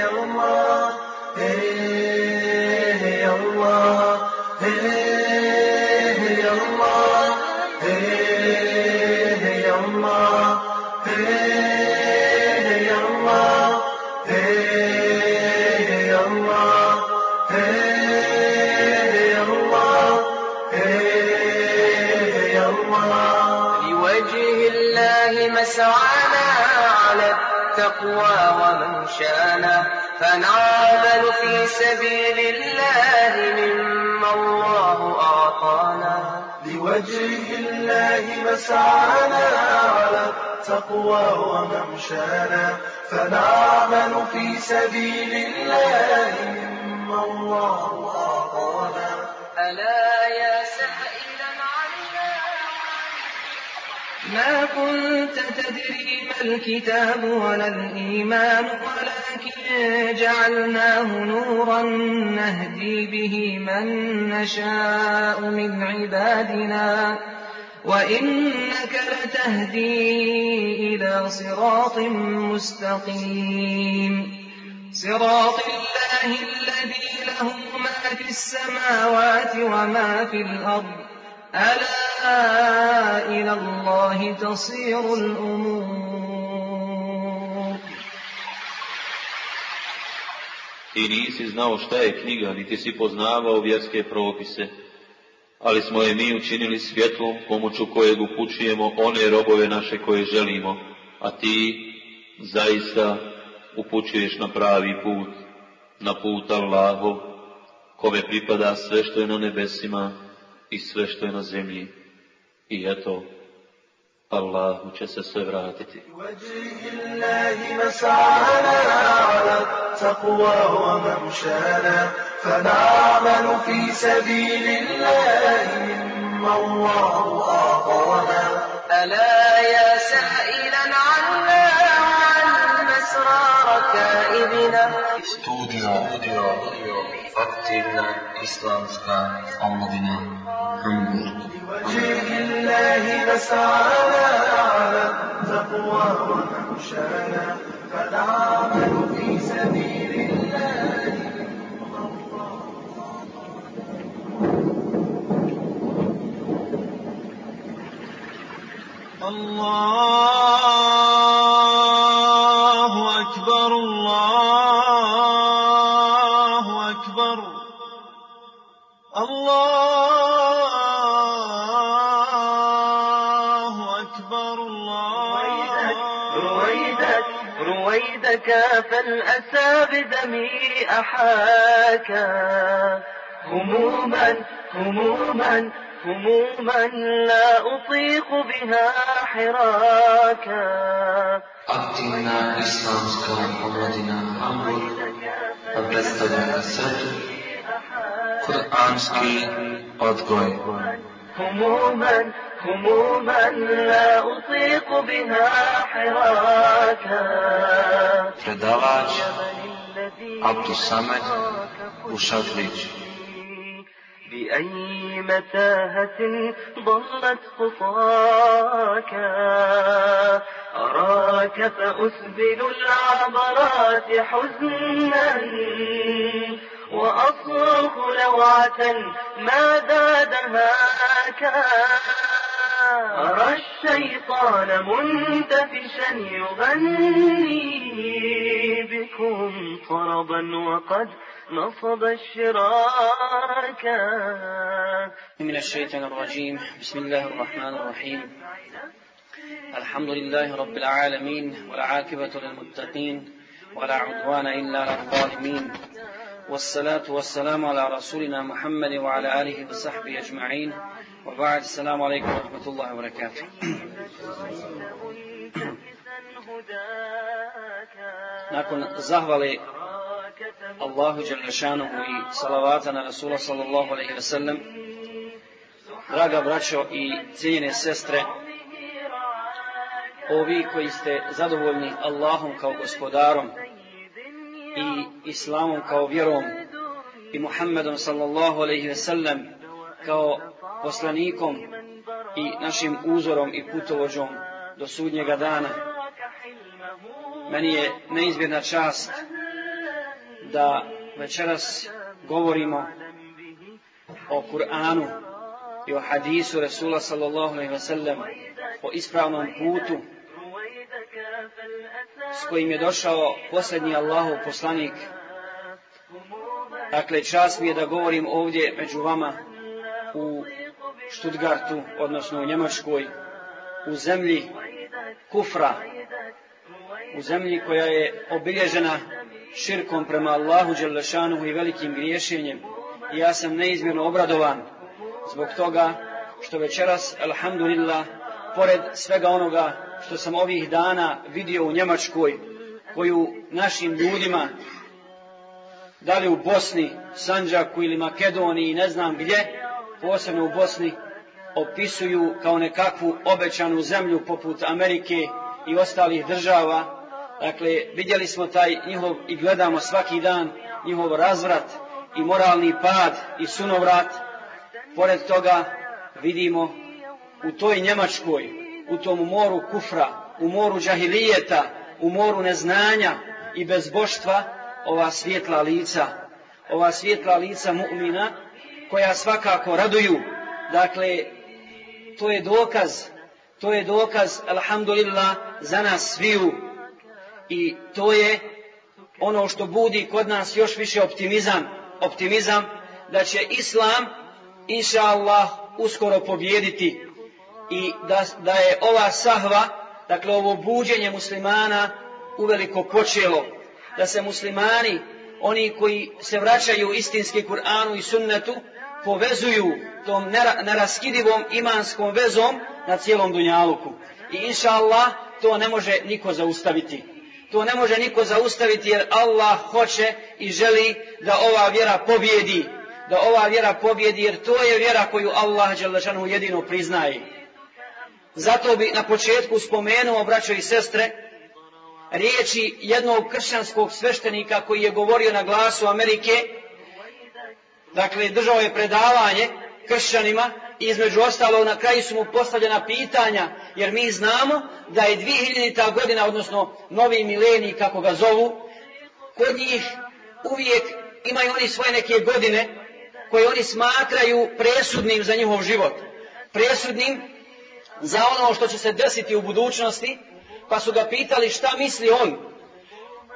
يا الله على التقوى وممشانا فنعمل في سبيل الله مما الله أعطانا. لوجه الله مسعانا على التقوى وممشانا فنعمل في سبيل الله مما الله أعطانا. ألا ما كنت تدري ما الكتاب ولا الإيمان ولكن جعلناه نورا نهدي به من نشاء من عبادنا. وإنك لتهدي إلى صراط مستقيم. صراط الله الذي له ما في السماوات وما في الأرض. ألا إلى الله تصير الأمور Ti nisi znao šta je knjiga, niti si poznavao vjerske propise, ali smo je mi učinili svjetlom pomoću kojeg upućujemo one robove naše koje želimo, a ti zaista upućuješ na pravi put, na put Allahov, kome pripada sve što je na nebesima i sve što je na zemlji. I eto, Allahu će se sve vratiti. وجه الله مسعانا على التقوى وممشانا فنعمل في سبيل الله مما الله أعطانا ألا يا سائلا عنا وعن مسرار كائبنا Studio Aktivna islamska omladina Hamburg. الله مسعانا على التقوى وممشانا فنعمل في سبيل الله. الله فالأسى بدمي أحاكا هموما هموما هموما لا أطيق بها حراكا أعطنا إسلامك ومرضنا أمر أبدت لنا السر قرآن سكي أدقوي هموما هموما لا أطيق بها حراكا. Predavač Abdus Samed Ušadlić. بأي متاهة ضلت خطاك أراك فأسبل العبرات حزنا. وأصرخ لوعة ما زادهاك أرى الشيطان منتفشا يغني بكم طربا وقد نصب الشراك. من الشيطان الرجيم. بسم الله الرحمن الرحيم. الحمد لله رب العالمين والعاقبة للمتقين ولا عدوان إلا على الظالمين. والصلاة والسلام على رسولنا محمد وعلى آله وصحبه أجمعين وبعد السلام عليكم ورحمة الله وبركاته Nakon zahvale Allahu Đalešanuhu i salavata na Rasula sallallahu alaihi ve sellem, draga braćo i cijenjene sestre, ovi koji ste zadovoljni Allahom kao gospodarom i Islamom kao vjerom i Muhammedom sallallahu alaihi ve sellem kao poslanikom i našim uzorom i putovođom do sudnjega dana. Meni je neizmjerna čast da večeras govorimo o Kur'anu i o hadisu Resula sallallahu alaihi ve sellem o ispravnom putu s kojim je došao posljednji Allahov poslanik. Dakle, čast mi je da govorim ovdje među vama u Stuttgartu, odnosno u Njemačkoj, u zemlji kufra, u zemlji koja je obilježena širkom prema Allahu Đelešanuhu i velikim griješenjem. I ja sam neizmjerno obradovan zbog toga što večeras, alhamdulillah, pored svega onoga što sam ovih dana vidio u Njemačkoj, koju našim ljudima, da li u Bosni, Sanđaku ili Makedoniji, ne znam gdje, posebno u Bosni, opisuju kao nekakvu obećanu zemlju poput Amerike i ostalih država. Dakle, vidjeli smo taj njihov i gledamo svaki dan njihov razvrat i moralni pad i sunovrat. Pored toga vidimo u toj Njemačkoj, u tom moru kufra, u moru džahilijeta, u moru neznanja i bezboštva, ova svjetla lica, ova svjetla lica mu'mina, koja svakako raduju. Dakle, to je dokaz, to je dokaz, alhamdulillah, za nas sviju. I to je ono što budi kod nas još više optimizam, optimizam da će Islam, inša Allah, uskoro pobjediti i da, da je ova sahva, dakle ovo buđenje muslimana uveliko počelo, da se muslimani, oni koji se vraćaju istinski Kur'anu i sunnetu, povezuju tom neraskidivom imanskom vezom na cijelom dunjaluku. I inša Allah, to ne može niko zaustaviti. To ne može niko zaustaviti jer Allah hoće i želi da ova vjera pobjedi. Da ova vjera pobjedi jer to je vjera koju Allah jedino priznaje. Zato bi na početku spomenuo, braćo i sestre, riječi jednog kršćanskog sveštenika koji je govorio na glasu Amerike, dakle držao je predavanje kršćanima i između ostalog na kraju su mu postavljena pitanja, jer mi znamo da je 2000. godina, odnosno novi milenij kako ga zovu, kod njih uvijek imaju oni svoje neke godine koje oni smatraju presudnim za njihov život. Presudnim za ono što će se desiti u budućnosti, pa su ga pitali šta misli on,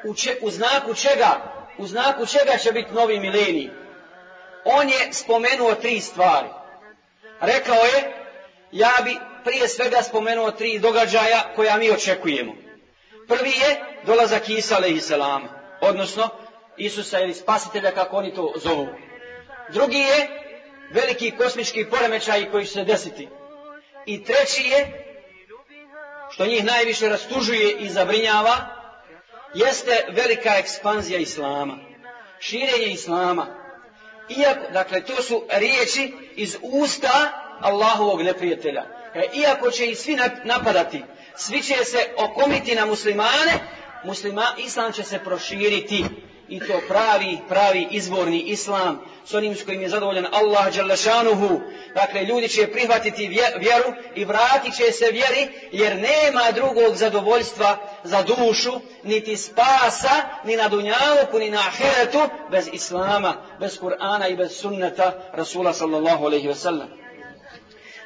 u, u znaku čega, u znaku čega će biti novi milenij. On je spomenuo tri stvari. Rekao je, ja bi prije svega spomenuo tri događaja koja mi očekujemo. Prvi je dolazak Isa a.s. odnosno Isusa ili spasitelja kako oni to zovu. Drugi je veliki kosmički poremećaj koji će se desiti. I treći je, što njih najviše rastužuje i zabrinjava, jeste velika ekspanzija Islama. Širenje Islama. Iako, dakle, to su riječi iz usta Allahovog neprijatelja. E, iako će ih svi napadati, svi će se okomiti na muslimane, muslima, Islam će se proširiti i to pravi, pravi izvorni islam s onim s kojim je zadovoljan Allah Đalešanuhu. Dakle, ljudi će prihvatiti vjeru i vratit će se vjeri jer nema drugog zadovoljstva za dušu, niti spasa, ni na dunjaluku, ni na ahiretu, bez islama, bez Kur'ana i bez sunneta Rasula sallallahu alaihi ve sellem.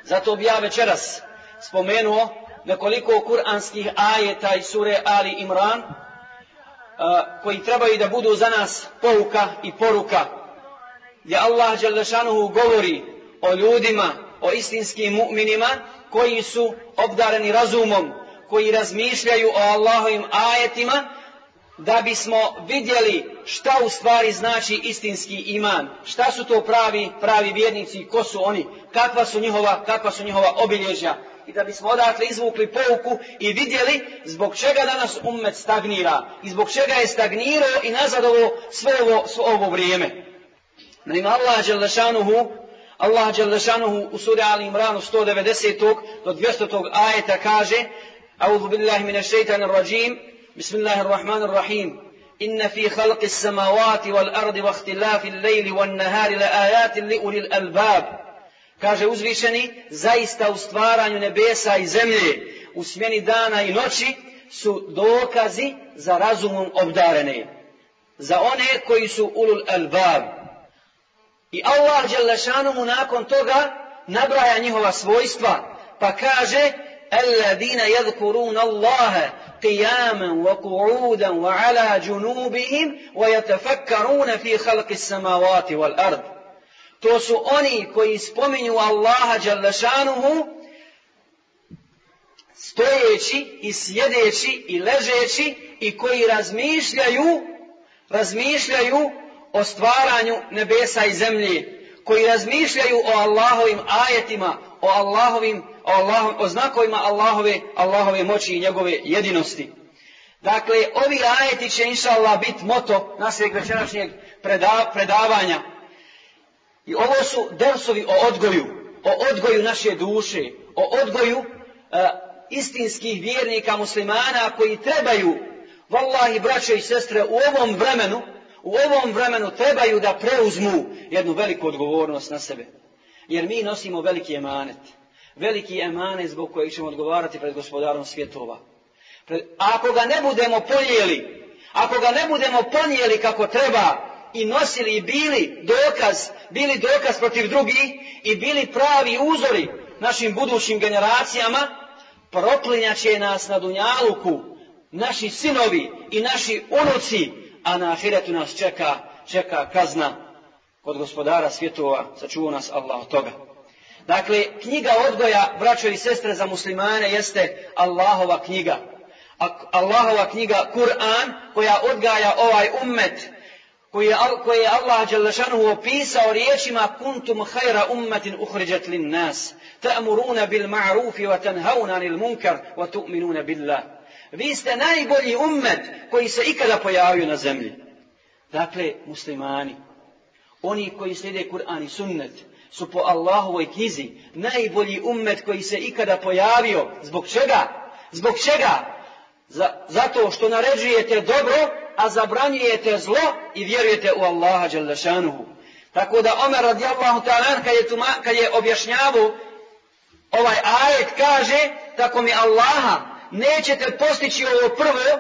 Zato bi ja večeras spomenuo nekoliko kuranskih ajeta iz sure Ali Imran, koji trebaju da budu za nas pouka i poruka. Gdje Allah Đalešanuhu govori o ljudima, o istinskim mu'minima koji su obdareni razumom, koji razmišljaju o Allahovim ajetima da bismo vidjeli šta u stvari znači istinski iman, šta su to pravi, pravi vjernici, ko su oni, kakva su njihova, kakva su njihova obilježja, i da bismo odatle izvukli pouku i vidjeli zbog čega danas ummet stagnira i zbog čega je stagnirao i nazadovo sve ovo, sve ovo vrijeme. Naime, Allah Đelešanuhu, Allah Đelešanuhu u suri Ali Imranu 190. do 200. ajeta kaže A'udhu billahi mine šeitanir rajim Bismillahirrahmanirrahim إن في خلق السماوات والأرض واختلاف الليل والنهار لآيات لأولي الألباب Kaže uzvišeni, zaista u stvaranju nebesa i zemlje, u smjeni dana i noći, su dokazi za razumom obdarene. Za one koji su ulul albab. I Allah Đelešanumu nakon toga nabraja njihova svojstva. Pa kaže الذين يذكرون الله قياما وقعودا وعلى جنوبهم ويتفكرون في خلق السماوات والأرض to su oni koji spominju Allaha Đalešanuhu stojeći i sjedeći i ležeći i koji razmišljaju razmišljaju o stvaranju nebesa i zemlje koji razmišljaju o Allahovim ajetima o Allahovim o, Allahom, o znakovima Allahove, Allahove moći i njegove jedinosti. Dakle, ovi ajeti će inša Allah biti moto našeg večerašnjeg predavanja. I ovo su dersovi o odgoju, o odgoju naše duše, o odgoju uh, istinskih vjernika muslimana koji trebaju, vallahi braće i sestre, u ovom vremenu, u ovom vremenu trebaju da preuzmu jednu veliku odgovornost na sebe. Jer mi nosimo veliki emanet veliki emane zbog kojeg ćemo odgovarati pred gospodarom svjetova. Ako ga ne budemo ponijeli, ako ga ne budemo ponijeli kako treba i nosili i bili dokaz, bili dokaz protiv drugih i bili pravi uzori našim budućim generacijama, proklinjat će nas na Dunjaluku, naši sinovi i naši unuci, a na ahiretu nas čeka, čeka kazna kod gospodara svjetova, sačuva nas Allah od toga. Dakle, knjiga odgoja, braćo i sestre za muslimane, jeste Allahova knjiga. Allahova knjiga Kur'an, koja odgaja ovaj ummet, koji je, koji je Allah Đalešanuhu opisao riječima kuntum hajra ummetin uhriđat lin nas, ta'muruna bil ma'rufi wa tanhauna anil munkar wa tu'minuna billah. Vi ste najbolji ummet koji se ikada pojavio na zemlji. Dakle, muslimani, oni koji slijede Kur'an i sunnet, su po Allahovoj knjizi najbolji ummet koji se ikada pojavio. Zbog čega? Zbog čega? zato što naređujete dobro, a zabranjujete zlo i vjerujete u Allaha Đalešanuhu. Tako da Omer radijallahu ta'ala kad je, tuma, kad je objašnjavu ovaj ajet kaže tako mi Allaha nećete postići ovo prvo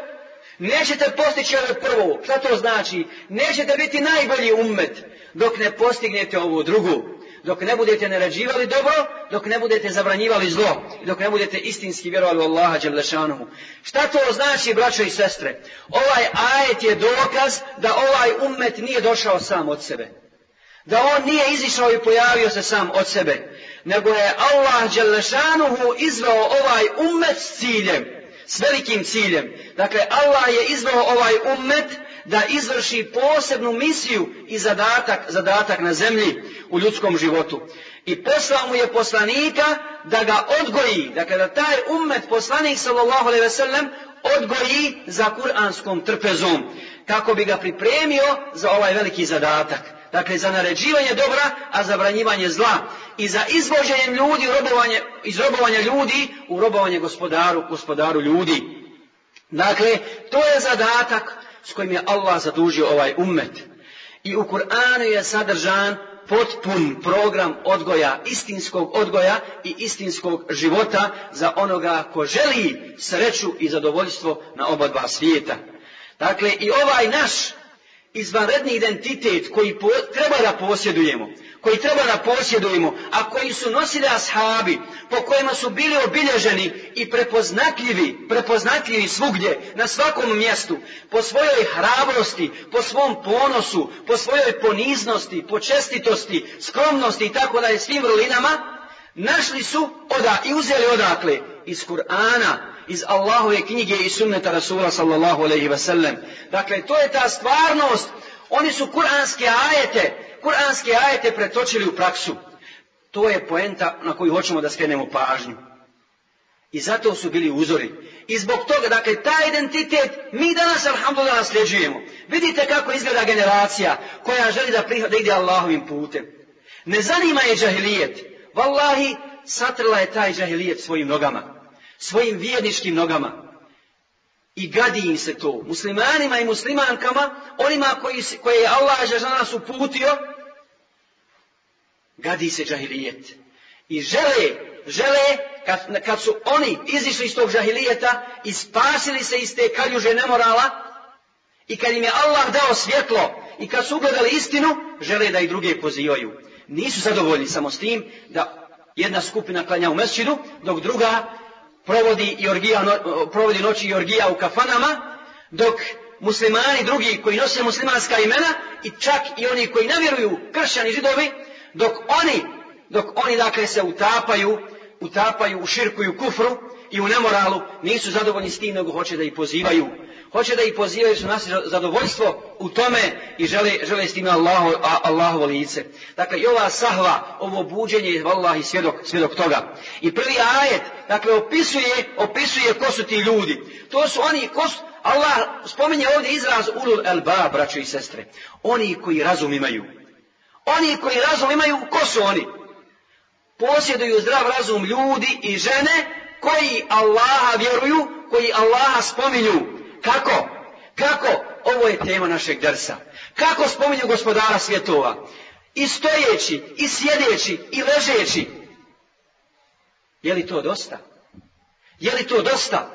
nećete postići ovo prvo. Šta to znači? Nećete biti najbolji ummet dok ne postignete ovo drugo dok ne budete naređivali dobro, dok ne budete zabranjivali zlo i dok ne budete istinski vjerovali u Allaha Đelešanuhu. Šta to znači, braćo i sestre? Ovaj ajet je dokaz da ovaj ummet nije došao sam od sebe. Da on nije izišao i pojavio se sam od sebe. Nego je Allah Đelešanuhu izveo ovaj ummet s ciljem. S velikim ciljem. Dakle, Allah je izveo ovaj ummet da izvrši posebnu misiju i zadatak, zadatak na zemlji u ljudskom životu. I poslao mu je poslanika da ga odgoji, dakle da taj ummet poslanik sallallahu alejhi ve sellem odgoji za kuranskom trpezom kako bi ga pripremio za ovaj veliki zadatak. Dakle, za naređivanje dobra, a zabranjivanje zla. I za izvođenje ljudi, robovanje, iz robovanja ljudi u robovanje gospodaru, gospodaru ljudi. Dakle, to je zadatak s kojim je Allah zadužio ovaj ummet. I u Kur'anu je sadržan potpun program odgoja, istinskog odgoja i istinskog života za onoga ko želi sreću i zadovoljstvo na oba dva svijeta. Dakle, i ovaj naš izvanredni identitet koji treba da posjedujemo, koji treba da posjedujemo, a koji su nosili ashabi, po kojima su bili obilježeni i prepoznatljivi, prepoznatljivi svugdje, na svakom mjestu, po svojoj hrabrosti, po svom ponosu, po svojoj poniznosti, po čestitosti, skromnosti i tako da je svim vrlinama, našli su oda i uzeli odakle iz Kur'ana, iz Allahove knjige i sunneta Rasula sallallahu alaihi wa sallam. Dakle, to je ta stvarnost. Oni su kuranske ajete, kuranske ajete pretočili u praksu. To je poenta na koju hoćemo da skrenemo pažnju. I zato su bili uzori. I zbog toga, dakle, taj identitet mi danas, alhamdulillah, nasljeđujemo. Vidite kako izgleda generacija koja želi da, prihod, da ide Allahovim putem. Ne zanima je džahilijet. Wallahi, satrla je taj džahilijet svojim nogama. Svojim vjerničkim nogama. I gadi im se to. Muslimanima i muslimankama, onima koji, koje je Allah nas uputio, gadi se džahilijet. I žele žele, kad, kad su oni izišli iz tog žahilijeta i spasili se iz te kaljuže nemorala, i kad im je Allah dao svjetlo i kad su ugledali istinu, žele da i druge pozivaju. Nisu zadovoljni samo s tim da jedna skupina klanja u mesčidu, dok druga provodi, i orgija, provodi noći i orgija u kafanama, dok muslimani drugi koji nose muslimanska imena i čak i oni koji ne vjeruju kršćani židovi, dok oni, dok oni dakle se utapaju, utapaju u širku i u kufru i u nemoralu, nisu zadovoljni s tim, nego hoće da ih pozivaju. Hoće da ih pozivaju su nas zadovoljstvo u tome i žele, žele s time Allahu, Allahovo lice. Dakle, i ova sahva, ovo buđenje je vallahi svjedok, svjedok toga. I prvi ajet, dakle, opisuje, opisuje ko su ti ljudi. To su oni, ko su, Allah spominje ovdje izraz ulul elba, braćo i sestre. Oni koji razum imaju. Oni koji razum imaju, ko su oni? Posjeduju zdrav razum ljudi i žene koji Allaha vjeruju, koji Allaha spominju. Kako? Kako? Ovo je tema našeg drsa. Kako spominju gospodara svjetova? I stojeći, i sjedeći, i ležeći. Je li to dosta? Je li to dosta?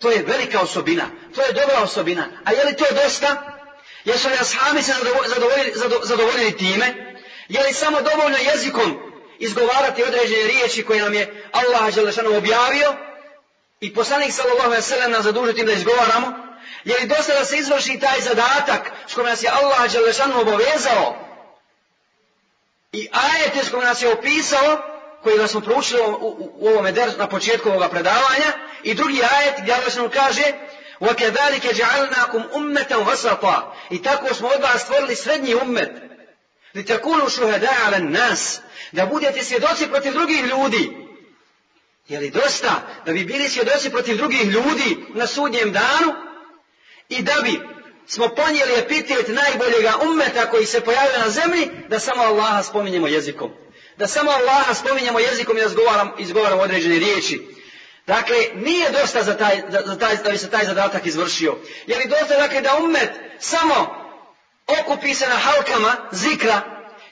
To je velika osobina. To je dobra osobina. A je li to dosta? Jesu li ashami se zadovoljili, zadovoljili time? Je li samo dovoljno jezikom izgovarati određene riječi koje nam je Allah Želešanu objavio i poslanik sallallahu alaihi sallam nas zadužiti da izgovaramo? Je li dosta da se izvrši taj zadatak s kojim nas je Allah Želešanu obavezao i ajete s kojim nas je opisao koji smo proučili u, u, u ovome na početku ovoga predavanja i drugi ajet gdje Allah kaže وَكَذَلِكَ جَعَلْنَاكُمْ أُمَّةً وَسَطًا I tako smo od vas stvorili srednji ummet. لِتَكُونُوا شُهَدَاءَ عَلَى النَّاسِ Da budete svjedoci protiv drugih ljudi. Je li dosta da bi bili svjedoci protiv drugih ljudi na sudnjem danu i da bi smo ponijeli epitet najboljega ummeta koji se pojavio na zemlji, da samo Allaha spominjemo jezikom. Da samo Allaha spominjemo jezikom i izgovaramo, izgovaramo određene riječi. Dakle, nije dosta za taj, za taj, da bi se taj zadatak izvršio. Je li dosta dakle, da ummet samo okupi se na halkama zikra,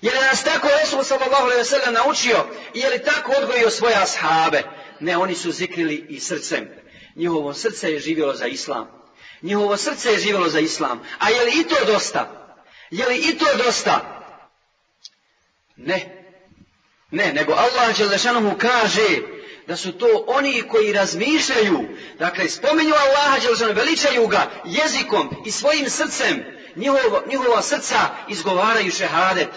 je li nas tako Resul sallallahu alaihi naučio i je li tako odgojio svoje ashabe? Ne, oni su zikrili i srcem. Njihovo srce je živjelo za islam. Njihovo srce je živjelo za islam. A je li i to dosta? Je li i to dosta? Ne. Ne, nego Allah Đelešanuhu kaže da su to oni koji razmišljaju, dakle spomenju Allaha Đelešanuhu, veličaju ga jezikom i svojim srcem, njihovo, njihova srca izgovaraju šehadet.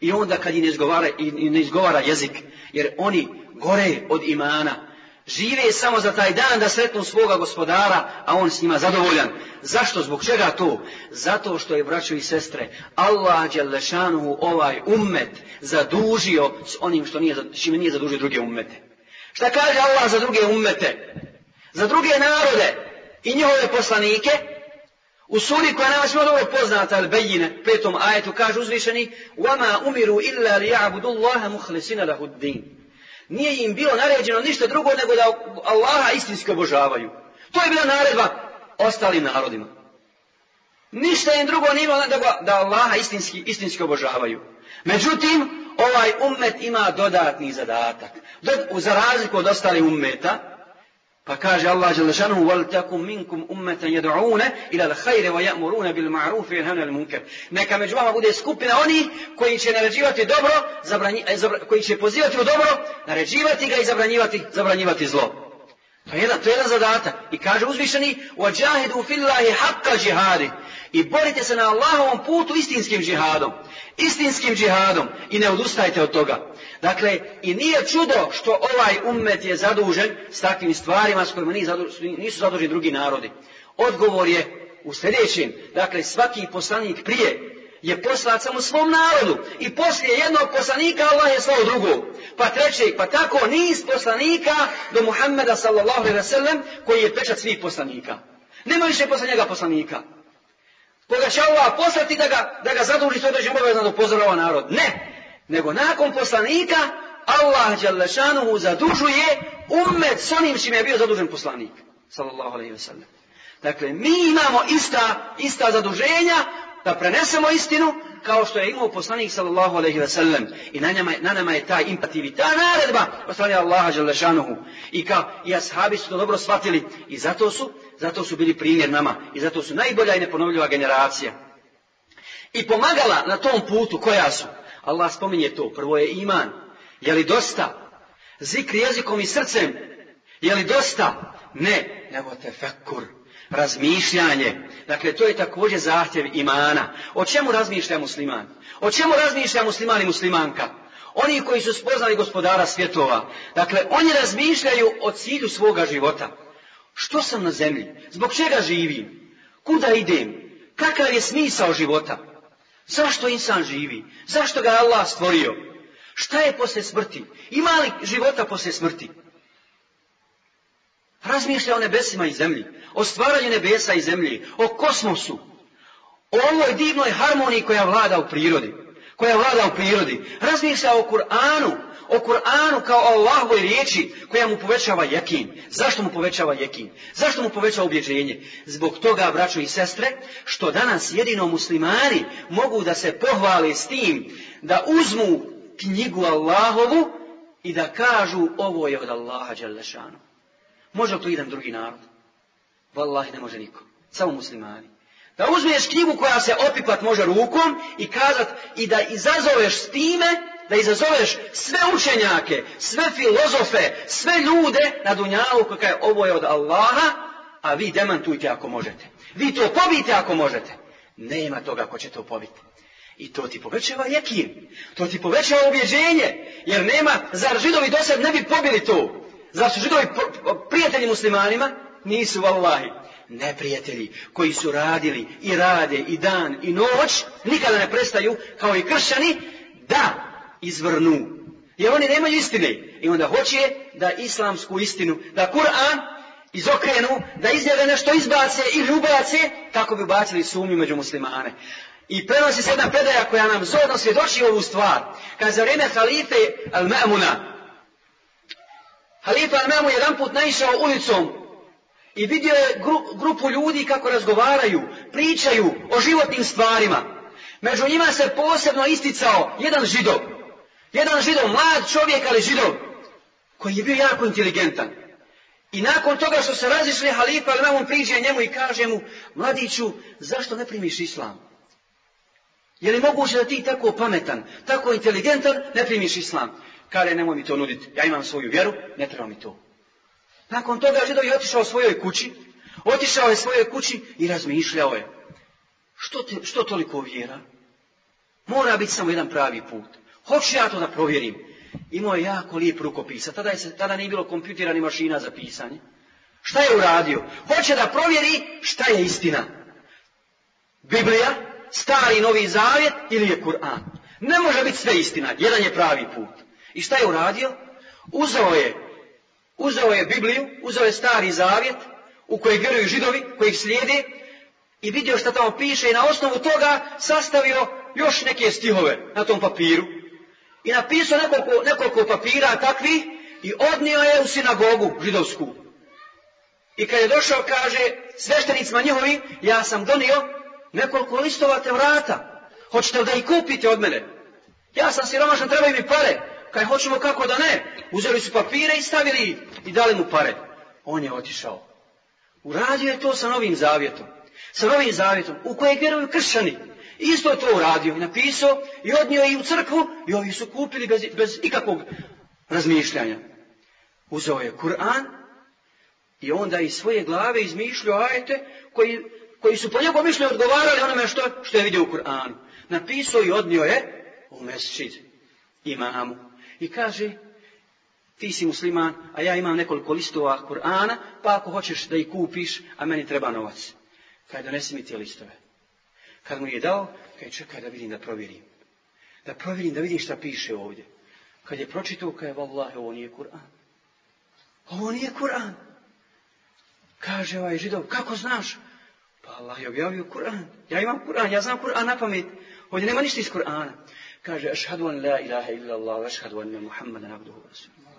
I onda kad i ne izgovara, i ne izgovara jezik, jer oni gore od imana, Žive samo za taj dan da sretnu svoga gospodara, a on s njima zadovoljan. Zašto? Zbog čega to? Zato što je, braćo i sestre, Allah Đalešanuhu ovaj ummet zadužio s onim što nije, čime nije zadužio druge ummete. Šta kaže Allah za druge ummete? Za druge narode i njihove poslanike, u suri koja nama svima dobro poznata, al bejine, petom ajetu, kaže uzvišeni, وَمَا أُمِرُوا إِلَّا لِيَعْبُدُ اللَّهَ مُخْلِسِنَ لَهُ الدِّينَ nije im bilo naređeno ništa drugo nego da Allaha istinski obožavaju. To je bila naredba ostalim narodima. Ništa im drugo nije bilo nego da Allaha istinski, istinski obožavaju. Međutim, ovaj ummet ima dodatni zadatak. Za razliku od ostalih ummeta, pa kaže Allah Đelešanuhu وَلْتَكُمْ مِنْكُمْ أُمَّةً يَدْعُونَ إِلَى الْخَيْرِ وَيَأْمُرُونَ بِالْمَعْرُوفِ وَيَنْهَوْنَ عَنِ الْمُنكَرِ Neka među vama bude skupina oni koji će naređivati dobro, zabranji, e, zabra, koji će pozivati u dobro, naređivati ga i zabranjivati, zabranjivati zlo. To je jedan, to je jedan zadatak. I kaže uzvišeni وَجَاهِدُوا فِي اللَّهِ حَقَّ جِهَادِ I borite se na Allahovom putu istinskim džihadom. Istinskim džihadom. I ne odustajte od toga. Dakle, i nije čudo što ovaj ummet je zadužen s takvim stvarima s kojima nisu zaduženi drugi narodi. Odgovor je u sljedećem. Dakle, svaki poslanik prije je poslat samo svom narodu. I poslije jednog poslanika Allah je slao drugog. Pa trećeg, pa tako niz poslanika do Muhammeda sallallahu alaihi wa sallam koji je pečat svih poslanika. Nema više posle njega poslanika. Koga će Allah poslati da ga, da ga zaduži s određenim obavezno da upozorava narod. Ne nego nakon poslanika Allah Đalešanuhu zadužuje ummet s onim čim je bio zadužen poslanik. Sallallahu alaihi wa sallam. Dakle, mi imamo ista, ista zaduženja da prenesemo istinu, kao što je imao poslanik sallallahu alejhi ve sellem i na nama, na nama je taj imperativ i ta naredba od strane Allaha dželle i kao i ashabi su to dobro shvatili. I zato su zato su bili primjer nama. I zato su najbolja i neponovljiva generacija. I pomagala na tom putu koja su Allah spominje to prvo je iman je li dosta zikr jezikom i srcem je li dosta ne nego tefekur razmišljanje. Dakle, to je također zahtjev imana. O čemu razmišlja musliman? O čemu razmišlja musliman i muslimanka? Oni koji su spoznali gospodara svjetova. Dakle, oni razmišljaju o cilju svoga života. Što sam na zemlji? Zbog čega živim? Kuda idem? Kakav je smisao života? Zašto insan živi? Zašto ga Allah stvorio? Šta je poslije smrti? Ima li života poslije smrti? Razmišlja o nebesima i zemlji, o stvaranju nebesa i zemlji, o kosmosu, o ovoj divnoj harmoniji koja vlada u prirodi, koja vlada u prirodi. Razmišlja o Kur'anu, o Kur'anu kao o Allahovoj riječi koja mu povećava jekin. Zašto mu povećava jekin? Zašto mu povećava ubjeđenje? Zbog toga, braćo i sestre, što danas jedino muslimani mogu da se pohvale s tim da uzmu knjigu Allahovu i da kažu ovo je od Allaha Đalešanu. Može li to jedan drugi narod? Wallahi ne može niko. Samo muslimani. Da uzmeš knjigu koja se opipat može rukom i kazat i da izazoveš s time, da izazoveš sve učenjake, sve filozofe, sve ljude na dunjalu koja je ovo je od Allaha, a vi demantujte ako možete. Vi to pobite ako možete. Nema toga ko će to pobiti. I to ti povećava jekin. To ti povećava ubjeđenje. Jer nema, zar židovi do sad ne bi pobili to? Zar su židovi prijatelji muslimanima? Nisu, vallahi. Neprijatelji koji su radili i rade i dan i noć, nikada ne prestaju, kao i kršćani, da izvrnu. Jer oni nemaju istine. I onda hoće da islamsku istinu, da Kur'an izokrenu, da izjave nešto izbace ili ubace, kako bi ubacili sumnju među muslimane. I prenosi se jedna predaja koja nam zorno svjedoči ovu stvar. Kad za vrijeme halife Al-Ma'muna, Halifa Al-Ma'mun jedan put naišao ulicom i vidio je grupu ljudi kako razgovaraju, pričaju o životnim stvarima. Među njima se posebno isticao jedan židov. Jedan židov, mlad čovjek, ali židov, koji je bio jako inteligentan. I nakon toga što se razišli halifa, ali priđe njemu i kaže mu, mladiću, zašto ne primiš islam? Je li moguće da ti tako pametan, tako inteligentan, ne primiš islam? Kaže, nemoj mi to nuditi. Ja imam svoju vjeru, ne treba mi to. Nakon toga židov je otišao svojoj kući, otišao je svojoj kući i razmišljao je. Što, te, što toliko vjera? Mora biti samo jedan pravi put. Hoću ja to da provjerim. Imao je jako lijep rukopis. Tada, je, tada nije bilo kompjutera ni mašina za pisanje. Šta je uradio? Hoće da provjeri šta je istina. Biblija, stari novi zavjet ili je Kur'an. Ne može biti sve istina. Jedan je pravi put. I šta je uradio? Uzeo je, uzeo je Bibliju, uzeo je stari zavjet u kojeg vjeruju židovi, koji ih slijede i vidio šta tamo piše i na osnovu toga sastavio još neke stihove na tom papiru. I napisao nekoliko, nekoliko papira takvi i odnio je u sinagogu židovsku. I kad je došao, kaže, sveštenicima njihovi, ja sam donio nekoliko listova te vrata. Hoćete li da ih kupite od mene? Ja sam siromašan, trebaju mi pare. Kaj hoćemo kako da ne? Uzeli su papire i stavili i dali mu pare. On je otišao. Uradio je to sa novim zavjetom. Sa novim zavjetom u kojeg vjeruju kršćani. Isto je to uradio i napisao i odnio i u crkvu i ovi su kupili bez, bez ikakvog razmišljanja. Uzeo je Kur'an i onda iz svoje glave izmišljao ajete koji, koji su po njegovom mišljenju odgovarali onome što, što je vidio u Kur'anu. Napisao i odnio je u mesčid imamu. I kaže, ti si musliman, a ja imam nekoliko listova Kur'ana, pa ako hoćeš da ih kupiš, a meni treba novac. Kaj donesi mi te listove. Kad mu je dao, kaj čekaj da vidim da provjerim. Da provjerim, da vidim šta piše ovdje. Kad je pročitao, kaj vallahi, ovo nije Kur'an. Ovo nije Kur'an. Kaže ovaj židov, kako znaš? Pa Allah je objavio Kur'an. Ja imam Kur'an, ja znam Kur'an na pamet. Ovdje nema ništa iz Kur'ana. Kaže, ašhadu an la ilaha illa Allah, ašhadu anna Muhammadan abduhu rasulullah.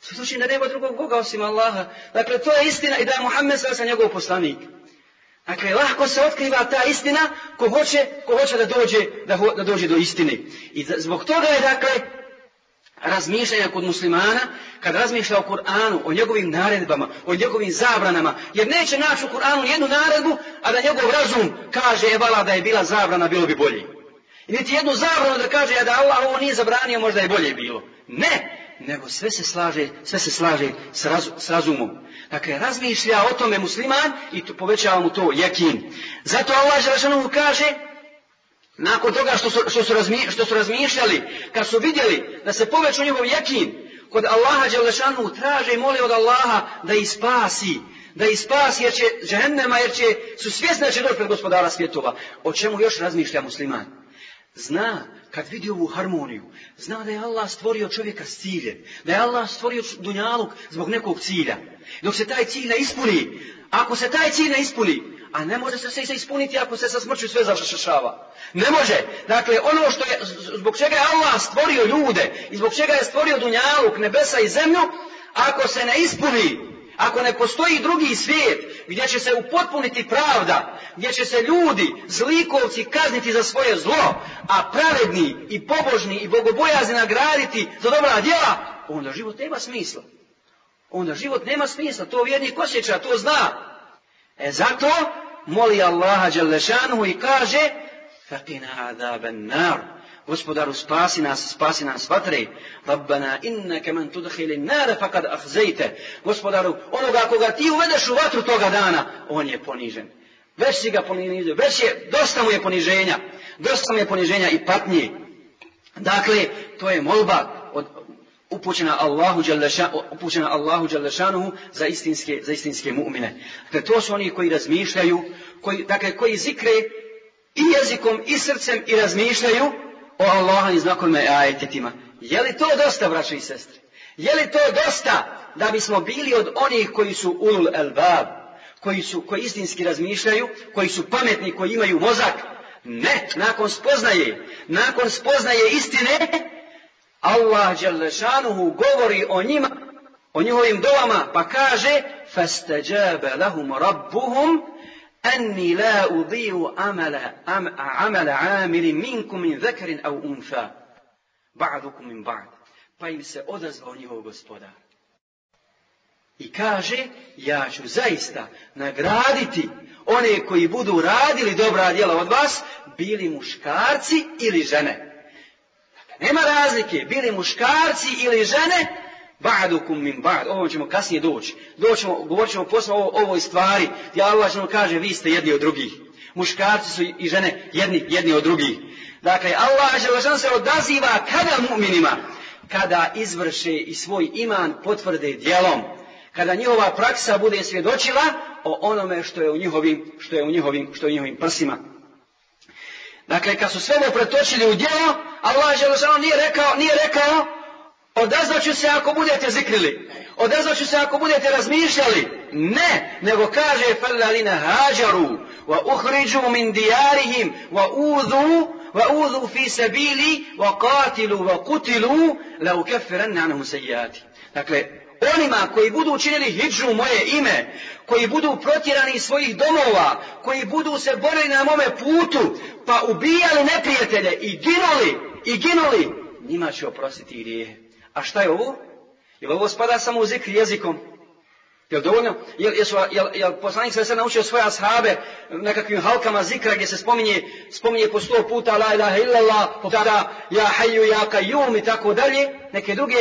Svjedoči da nema drugog Boga osim Allaha. Dakle, to je istina i da je Muhammed sa njegov poslanik. Dakle, lahko se otkriva ta istina ko hoće, ko hoće da, dođe, da, da dođe do istine. I zbog toga je, dakle, razmišljanja kod muslimana, kad razmišlja o Kur'anu, o njegovim naredbama, o njegovim zabranama, jer neće naći u Kur'anu jednu naredbu, a da njegov razum kaže, e vala da je bila zabrana, bilo bi bolje. I niti jednu zabranu da kaže, da Allah ovo nije zabranio, možda je bolje bilo. Ne, nego sve se slaže, sve se slaže s, s razumom. Dakle, razmišlja o tome musliman i to, povećava mu to jekin. Zato Allah Želešanovu kaže, nakon toga što su, što, su što su razmišljali, kad su vidjeli da se poveća njihov jekin, kod Allaha Đelešanu traže i moli od Allaha da ih spasi, da ih spasi jer će džehennema, jer će, su svjesni da će doći pred gospodara svjetova. O čemu još razmišlja musliman? Zna, kad vidi ovu harmoniju, zna da je Allah stvorio čovjeka s ciljem, da je Allah stvorio dunjaluk zbog nekog cilja. Dok se taj cilj ne ispuni, ako se taj cilj ne ispuni, a ne može se se ispuniti ako se sa smrću sve završava. Ne može. Dakle, ono što je, zbog čega je Allah stvorio ljude i zbog čega je stvorio dunjaluk, nebesa i zemlju, ako se ne ispuni, ako ne postoji drugi svijet gdje će se upotpuniti pravda, gdje će se ljudi, zlikovci kazniti za svoje zlo, a pravedni i pobožni i bogobojazni nagraditi za dobra djela, onda život nema smisla. Onda život nema smisla, to vjernik osjeća, to zna. E zato moli Allaha Đalešanuhu i kaže Fakina adaben nar. Gospodaru, spasi nas, spasi nas vatre. Rabbana innaka man tudhili nare fakad ahzejte. Gospodaru, onoga koga ti uvedeš u vatru toga dana, on je ponižen. Već si ga ponizio, već je, dosta mu je poniženja. Dosta mu je poniženja i patnje. Dakle, to je molba od, upućena Allahu upućena Allahu Đalešanuhu za istinske, za istinske mu'mine. Dakle, to su oni koji razmišljaju, koji, dakle, koji zikre i jezikom i srcem i razmišljaju o Allahovim znakovima i ajetetima. Je li to dosta, braći i sestre? Je li to dosta da bismo bili od onih koji su ulul elbab, koji, su, koji istinski razmišljaju, koji su pametni, koji imaju mozak? Ne, nakon spoznaje, nakon spoznaje istine, Allah Đalešanuhu govori o njima, o njihovim dovama, pa kaže فَاسْتَجَابَ لَهُمْ رَبُّهُمْ أَنِّي لَا أُضِيُّ عَمَلَ, عمل عَامِلٍ مِنْكُمْ مِنْ ذَكَرٍ أَوْ أُنْفَى بَعْدُكُمْ مِنْ بَعْدٍ Pa im se odazvao njihov gospodar. I kaže, ja ću zaista nagraditi one koji budu radili dobra djela od vas, bili muškarci ili žene. Nema razlike, bili muškarci ili žene, ba'dukum min ba'd. Ovo ćemo kasnije doći. Doćemo, govorit ćemo poslije o ovoj stvari, gdje Allah kaže, vi ste jedni od drugih. Muškarci su i žene jedni, jedni od drugih. Dakle, Allah se odaziva kada mu'minima, kada izvrše i svoj iman potvrde djelom, kada njihova praksa bude svjedočila o onome što je u njihovim, što je u njihovim, što je u njihovim prsima. Dakle, kad su sve pretočili u djelo, Allah Želešanu nije rekao, nije rekao, odazvaću se ako budete zikrili, odazvaću se ako budete razmišljali. Ne, nego kaže, فَلَّلِنَ هَاجَرُوا وَأُخْرِجُوا مِنْ دِيَارِهِمْ وَأُوذُوا وَأُوذُوا فِي سَبِيلِ وَقَاتِلُوا وَقُتِلُوا لَوْكَفِّرَنَّ عَنْهُمْ سَيِّئَاتِ Dakle, onima koji budu učinili hijđu moje ime, koji budu protjerani iz svojih domova, koji budu se borili na mome putu, pa ubijali neprijatelje i ginuli, i ginuli, njima će oprostiti grijehe. a šta je ovo? Jel ovo spada samo u zikri jezikom? Jel dovoljno? Jel, jesu, jel, jel poslanik se naučio svoje ashabe nekakvim halkama zikra gdje se spominje, spominje po sto puta la ilaha illallah, po tada ja hayyu ja kayyum i tako dalje, neke druge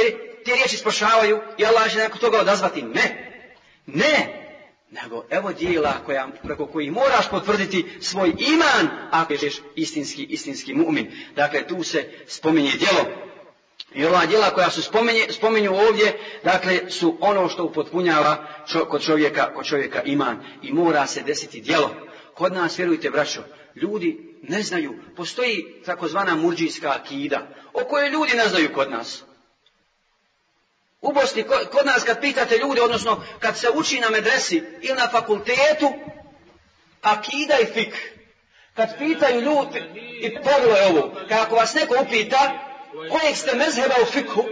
te riječi spašavaju i Allah će nakon toga odazvati. Ne. Ne. Nego evo dijela koja, preko kojih moraš potvrditi svoj iman ako ješ istinski, istinski mu'min. Dakle, tu se spominje djelo. I ova djela koja se spominje, spominju ovdje, dakle, su ono što upotpunjava čo, kod, čovjeka, kod čovjeka iman. I mora se desiti djelo. Kod nas, vjerujte braćo, ljudi ne znaju, postoji takozvana murđijska akida, o kojoj ljudi ne znaju kod nas. U Bosni, kod nas kad pitate ljude, odnosno kad se uči na medresi ili na fakultetu, akida i fik. Kad pitaju ljudi, i pogledaj ovo, kako vas neko upita, kojeg ste mezheba u fiku,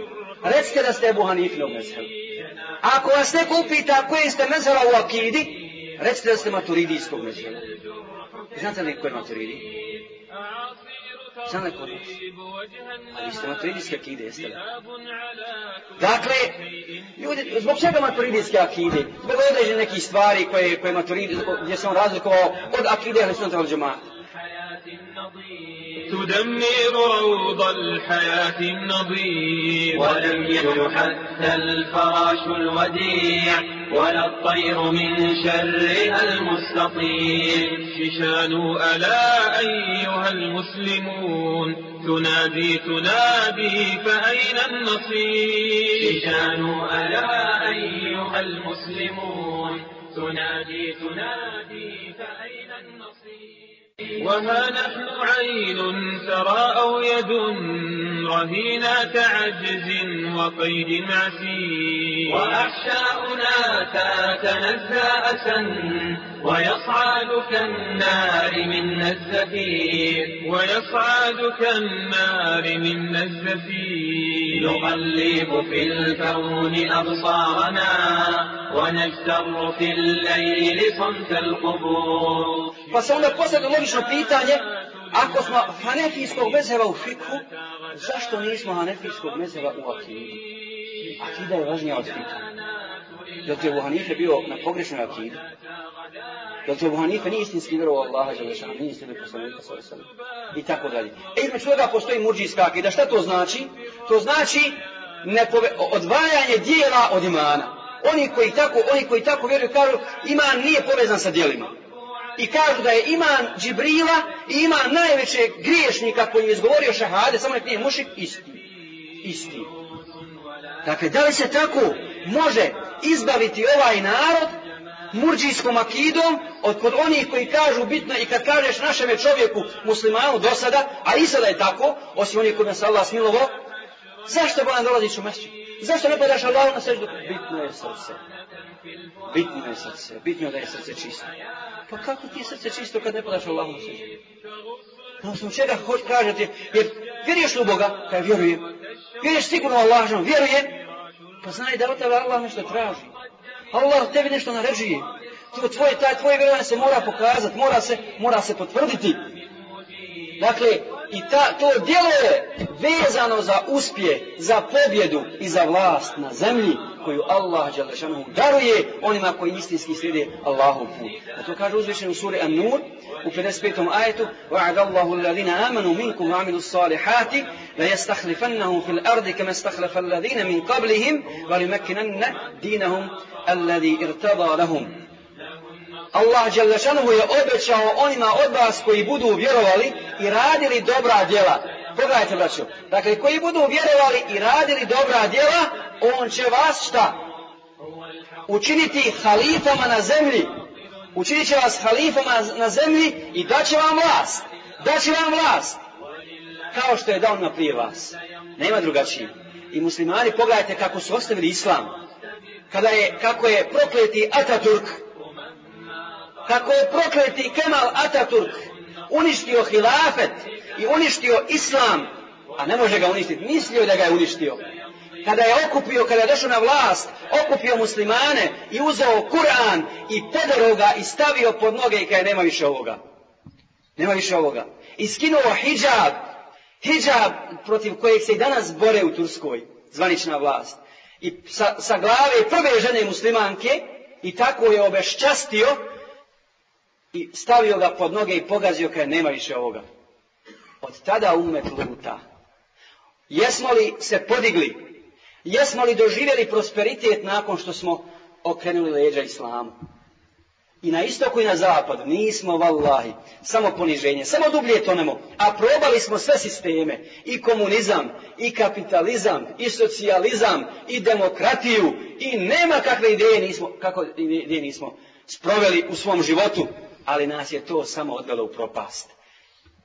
recite da ste Ebu Hanifinu mezhebu. Ako vas neko upita kojeg ste mezheba u akidi, Recite da ste maturidijskog mezheba. Znate li ko je maturidi? Znam neko od vas. A vi ste maturidijske akide, jeste li? Dakle, ljudi, zbog čega maturidijske akide? Zbog određene nekih stvari koje, koje maturidi, gdje se on razlikovao od akide ali al džemata. تدمر روض الحياة النظير. ولم يحث الفراش الوديع ولا الطير من شرها المستطير. شيشان ألا أيها المسلمون تنادي تنادي فأين النصير؟ شيشان ألا أيها المسلمون تنادي تنادي فأين وها نحن عين ترى أو يد رهينة عجز وقيد عسير وأحشاؤنا تتنزى أسا ويصعد كالنار منا الزفير ويصعد كالنار منا الزفير نقلب في الكون أبصارنا ونجتر في الليل صمت القبور Pa se onda logično pitanje, ako smo hanefijskog mezheba u fikhu, zašto nismo hanefijskog mezheba u akidi? Akida je važnija od fikha. Jel ti Hanife bio na pogrešnoj akidi? Jel ti Ebu Hanife nije istinski vjerovao Allaha Đelešana, nije istinski poslanika. I tako dalje. E između toga postoji murđijska akida. Šta to znači? To znači nepove, odvajanje dijela od imana. Oni koji tako, oni koji tako vjeruju kažu iman nije povezan sa dijelima i kažu da je iman Džibrila i iman najvećeg griješnika koji je izgovorio šahade, samo nek nije mušik, isti. Isti. Dakle, da li se tako može izbaviti ovaj narod murđijskom akidom od kod onih koji kažu bitno i kad kažeš našem čovjeku muslimanu do sada, a i sada je tako, osim onih koji nas Allah smilovo, zašto bolan dolaziš u? Zašto ne padaš Allah na seždu? Bitno je srce. Bitno je srce. Bitno je da je srce čisto. Pa kako ti je srce čisto kad ne padaš na seždu? Na osnovu čega hoć kažete, jer vjeruješ u Boga? Kaj vjerujem. Vjeruješ sigurno Allah, vjeruje. Pa znaj da od tebe Allah nešto traži. Allah tebi nešto naređuje. Tvoje, taj tvoje vjerovanje se mora pokazati, mora se, mora se potvrditi. Dakle, i ta, to djelo je vezano za uspjeh, za pobjedu i za vlast na zemlji koju Allah Đalešanu daruje onima koji istinski slijede Allahov put. A to kaže uzvišen u suri An-Nur u 55. ajetu وَعَدَ اللَّهُ الَّذِينَ آمَنُوا مِنْكُمْ وَعَمِلُوا الصَّالِحَاتِ لَيَسْتَخْلِفَنَّهُمْ فِي الْأَرْضِ كَمَا اسْتَخْلَفَ الَّذِينَ مِنْ قَبْلِهِمْ وَلِمَكِّنَنَّ دِينَهُمْ الَّذِي ارْتَضَى لَهُمْ Allah Đelešanuhu je obećao onima od vas koji budu vjerovali i radili dobra djela. Pogledajte, braćo. Dakle, koji budu vjerovali i radili dobra djela, on će vas šta? Učiniti halifama na zemlji. Učinit će vas halifama na zemlji i daće vam vlast. Daće vam vlast. Kao što je dao na prije vas. Nema drugačije. I muslimani, pogledajte kako su ostavili islam. Kada je, kako je prokleti Ataturk, kako je prokleti Kemal Ataturk uništio hilafet i uništio islam, a ne može ga uništiti, mislio da ga je uništio. Kada je okupio, kada je došao na vlast, okupio muslimane i uzeo Kur'an i podarao ga i stavio pod noge i kada nema više ovoga. Nema više ovoga. I skinuo hijab, hijab protiv kojeg se i danas bore u Turskoj, zvanična vlast. I sa, sa glave prve žene muslimanke i tako je obeščastio i stavio ga pod noge i pogazio kada nema više ovoga. Od tada umet luta. Jesmo li se podigli? Jesmo li doživjeli prosperitet nakon što smo okrenuli leđa islamu? I na istoku i na zapadu nismo vallahi, samo poniženje, samo dublje tonemo, a probali smo sve sisteme, i komunizam, i kapitalizam, i socijalizam, i demokratiju, i nema kakve ideje nismo, kako ideje nismo sproveli u svom životu, ali nas je to samo odvelo u propast.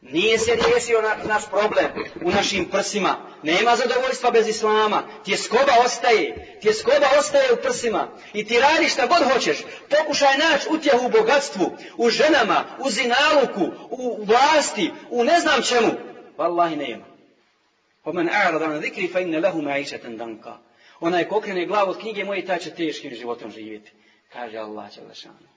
Nije se riješio na, naš problem u našim prsima. Nema zadovoljstva bez islama. Tjeskoba ostaje. Tjeskoba ostaje u prsima. I ti radiš šta god hoćeš. Pokušaj naći utjehu u bogatstvu, u ženama, u zinaluku, u vlasti, u ne znam čemu. Wallahi nema. Omen a'rada na zikri fa inne lehu ma'išeten danka. Onaj ko okrene glavu od knjige moje, taj će teškim životom živjeti. Kaže Allah Đelešanu.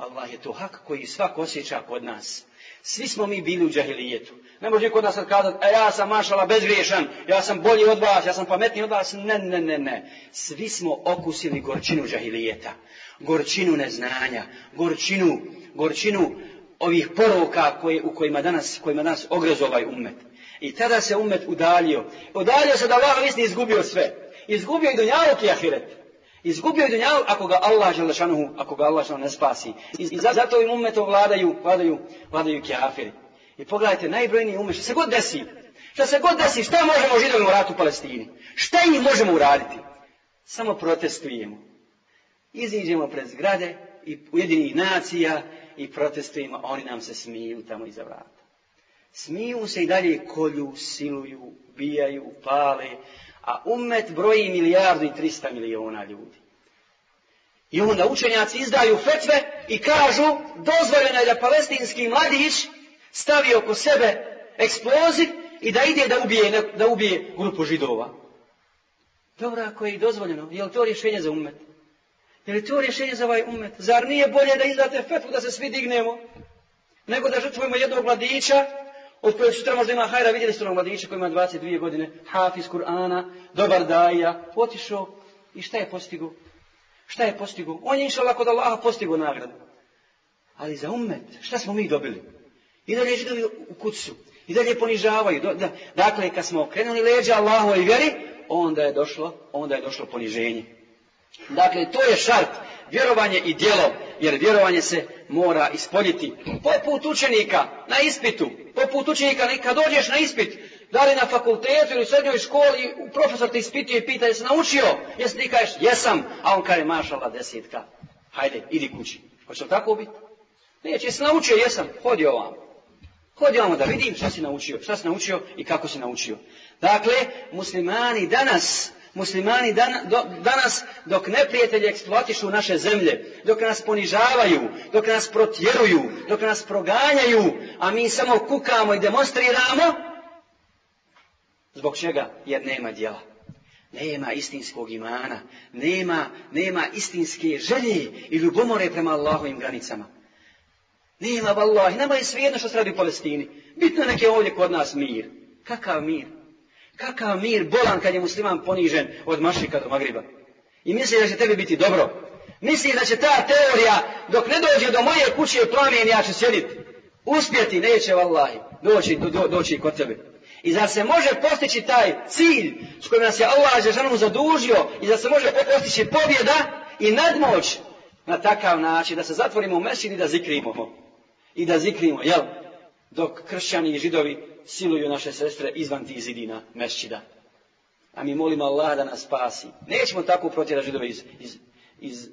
Allah je to hak koji svak osjeća kod nas. Svi smo mi bili u džahilijetu. Ne može niko od nas sad kazati, e ja sam mašala bezgriješan, ja sam bolji od vas, ja sam pametniji od vas. Ne, ne, ne, ne. Svi smo okusili gorčinu džahilijeta, gorčinu neznanja, gorčinu, gorčinu ovih poroka koje, u kojima danas, kojima danas ogrez ovaj umet. I tada se umet udalio. Udalio se da Allah izgubio sve. Izgubio i dunjaluk i. Izgubio je dunjalu ako ga Allah želešanuhu, ako ga Allah ne spasi. I, i zato ovim umetom vladaju, vladaju, vladaju kjafiri. I pogledajte, najbrojniji umet, što se god desi, što se god desi, šta možemo židovima uraditi u Palestini? Šta im možemo uraditi? Samo protestujemo. Iziđemo pred zgrade i ujedinih nacija i protestujemo, oni nam se smiju tamo iza vrata. Smiju se i dalje kolju, siluju, bijaju, pale, a umet broji milijardu i trista miliona ljudi. I onda učenjaci izdaju fetve i kažu dozvoljeno je da palestinski mladić stavi oko sebe eksploziv i da ide da ubije, da ubije grupu židova. Dobro, ako je i dozvoljeno, je li to rješenje za umet? Je li to rješenje za ovaj umet? Zar nije bolje da izdate fetvu da se svi dignemo, nego da žrtvujemo jednog mladića od kojeg sutra možda ima hajra, vidjeli ste onog mladića koji ima 22 godine, hafiz Kur'ana, dobar daja, otišao i šta je postigo? Šta je postigo? On je išao kod Allaha postigo nagradu. Ali za umet, šta smo mi dobili? I dalje židovi u kucu. I dalje ponižavaju. Dakle, kad smo okrenuli leđa Allahu i vjeri, onda je došlo, onda je došlo poniženje. Dakle, to je šart, vjerovanje i djelo, jer vjerovanje se mora ispoljiti. Poput učenika na ispitu, poput učenika kad dođeš na ispit, da li na fakultetu ili u srednjoj školi, profesor te ispituje i pita, jesi naučio? Jesi ti kažeš, jesam, a on kaže, mašala desetka. Hajde, idi kući. Hoće li tako biti? Neće, jesi naučio, jesam, hodi ovam. Hodi ovamo da vidim šta si naučio, šta si naučio i kako si naučio. Dakle, muslimani danas muslimani danas dok neprijatelji eksploatišu naše zemlje, dok nas ponižavaju, dok nas protjeruju, dok nas proganjaju, a mi samo kukamo i demonstriramo, zbog čega? Jer nema djela. Nema istinskog imana, nema, nema istinske želje i ljubomore prema Allahovim granicama. Nema vallahi, nama je svejedno što se radi u Palestini. Bitno neke ovdje kod nas mir. Kakav mir? Kakav mir bolan kad je musliman ponižen od mašika do magriba. I misli da će tebi biti dobro. Misli da će ta teorija, dok ne dođe do moje kuće plamen, ja ću sjediti. Uspjeti neće, vallahi, doći, do, doći kod tebe. I zar se može postići taj cilj s kojim nas je Allah Žežanu zadužio i zar se može postići pobjeda i nadmoć na takav način da se zatvorimo u mešini i da zikrimo. I da zikrimo, jel? Dok kršćani i židovi siluju naše sestre izvan tih zidina mešćida. A mi molimo Allah da nas spasi. Nećemo tako protjerati židove iz, iz, iz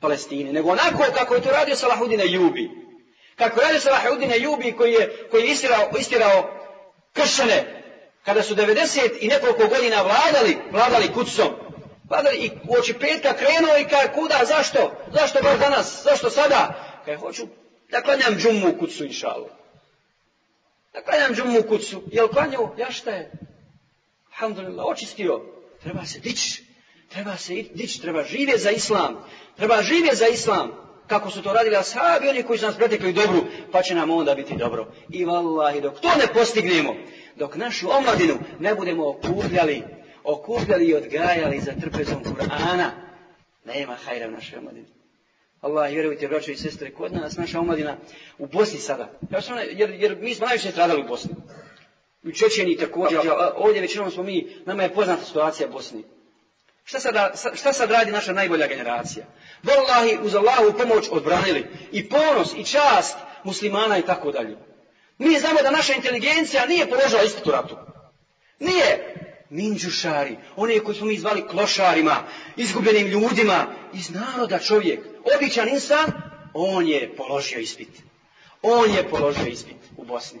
Palestine, nego onako kako je to radio Salahudin Jubi. Kako je radio Salahudin Jubi koji je, koji je istirao, istirao kršene, kada su 90 i nekoliko godina vladali, vladali kucom, vladali i u oči petka krenuo i kaže kuda, zašto, zašto baš danas, zašto sada? Kaže, hoću da klanjam džumu u kucu, inšalu. Da klanjam džumu u kucu. Jel klanjao? Ja šta je? Alhamdulillah, očistio. Treba se dići. Treba se dići, treba živjeti za islam. Treba živjeti za islam. Kako su to radili ashabi, oni koji su nas pretekli dobru, pa će nam onda biti dobro. I vallahi, dok to ne postignemo, dok našu omladinu ne budemo okupljali, okupljali i odgajali za trpezom Kur'ana, nema hajra u našoj omladini. Allah, vjerujte, braćo i sestre, kod nas, naša omladina, u Bosni sada, jer, jer mi smo najviše stradali u Bosni. U Čečeni također, ovdje većinom smo mi, nama je poznata situacija Bosni. Šta sad, šta sad radi naša najbolja generacija? Wallahi, uz Allahu pomoć odbranili. I ponos, i čast muslimana i tako dalje. Mi znamo da naša inteligencija nije položila ispitu ratu. Nije minđušari, oni koji smo mi zvali klošarima, izgubljenim ljudima, iz naroda čovjek, običan insan, on je položio ispit. On je položio ispit u Bosni.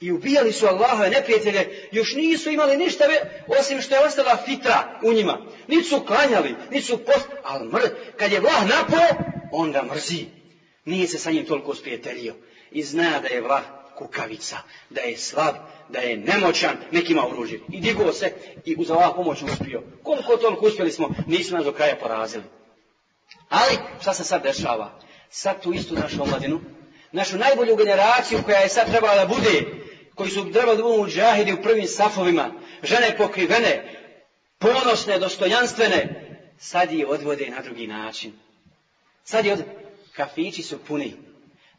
I ubijali su Allahove neprijatelje, još nisu imali ništa osim što je ostala fitra u njima. Niti su klanjali, niti su post... Ali mr, kad je vlah napao, onda mrzi. Nije se sa njim toliko sprijateljio. I zna da je vlah kukavica, da je slab, da je nemoćan, nekima oružje. I digao se i uz Allah pomoć uspio. Koliko toliko uspjeli smo, nismo nas do kraja porazili. Ali, šta se sad dešava? sad tu istu našu omladinu, našu najbolju generaciju koja je sad trebala da bude, koji su trebali da budu u prvim safovima, žene pokrivene, ponosne, dostojanstvene, sad je odvode na drugi način. Sad je od... Kafići su puni.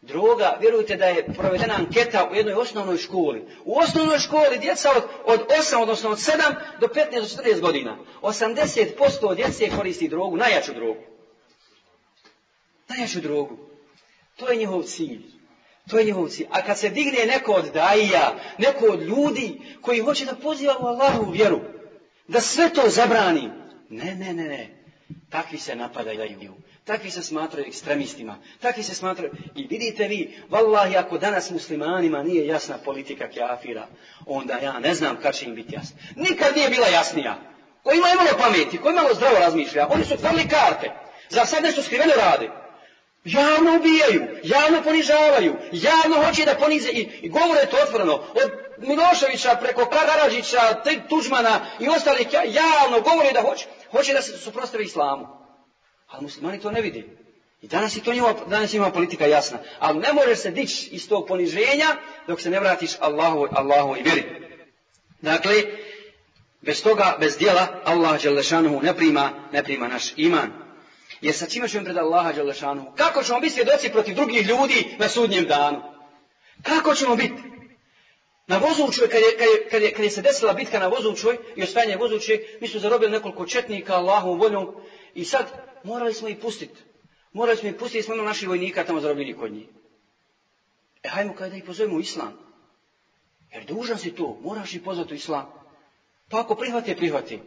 Droga, vjerujte da je provedena anketa u jednoj osnovnoj školi. U osnovnoj školi djeca od, od 8, odnosno od 7 do 15 do 40 godina. 80% djece koristi drogu, najjaču drogu. Najjaču drogu. To je njihov cilj. To je njihov cilj. A kad se digne neko od daija, neko od ljudi koji hoće da poziva u Allahu vjeru, da sve to zabrani, ne, ne, ne, ne. Takvi se napadaju. Takvi se smatraju ekstremistima. Takvi se smatraju... I vidite vi, vallahi, ako danas muslimanima nije jasna politika kafira, onda ja ne znam kad će im biti jasna. Nikad nije bila jasnija. Ko ima imalo pameti, ko imalo zdravo razmišlja, oni su otvorili karte. Za sad nešto skriveno rade. Javno ubijaju, javno ponižavaju, javno hoće da ponize i, i govore to otvoreno. Od Miloševića preko Kagarađića, Tuđmana i ostalih javno govore da hoće, hoće da se suprostave islamu. Ali muslimani to ne vidi. I danas je to njima, danas ima politika jasna. Ali ne može se dići iz tog poniženja dok se ne vratiš Allahu, Allahu i vjeri. Dakle, bez toga, bez dijela, Allah Đalešanuhu ne prima, ne prima naš iman. Jer sa čime ćemo pred Allaha Đalešanuhu? Kako ćemo biti svjedoci protiv drugih ljudi na sudnjem danu? Kako ćemo biti? Na Vozučoj, kad je, kad, je, kad, je, kad je se desila bitka na Vozučoj i osvajanje Vozuče, mi su zarobili nekoliko četnika Allahom voljom i sad morali smo ih pustiti. Morali smo ih pustiti, smo imali naših vojnika tamo zarobljeni kod njih. E hajmo kada da ih pozovemo u islam. Jer dužan si to, moraš ih pozvati u islam. Pa ako prihvati, prihvati.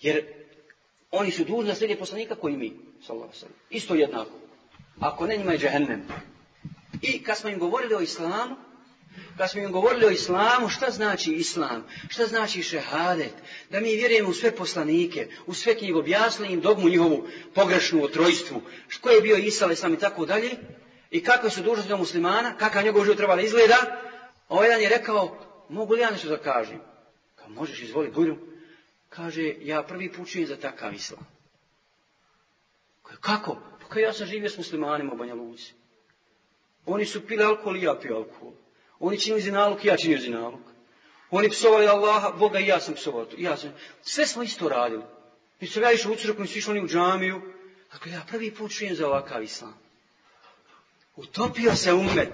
Jer oni su dužni da slijede poslanika koji mi. Isto jednako. Ako ne, njima je džehennem. I kad smo im govorili o islamu, kad smo im govorili o islamu, šta znači islam? Šta znači šehadet? Da mi vjerujemo u sve poslanike, u sve knjige, objasnili im dogmu njihovu pogrešnu o trojstvu, ko je bio Isa, sam i tako dalje, i kakve su dužnosti muslimana, kakav njegov život treba da izgleda, ovaj jedan je rekao, mogu li ja nešto da kažem? Kao, možeš izvoliti bulju. Kaže, ja prvi put za takav islam. Kako? Pa kao ja sam živio s muslimanima u Banja Luci. Oni su pili alkohol i ja pio alkohol. Oni činili zinaluk i ja činio zinaluk. Oni psovali Allaha, Boga i ja sam psovao. Ja sam. Sve smo isto radili. Su ja išli u crkvu, su išli u džamiju. Dakle, ja prvi put čujem za ovakav islam. Utopio se umet.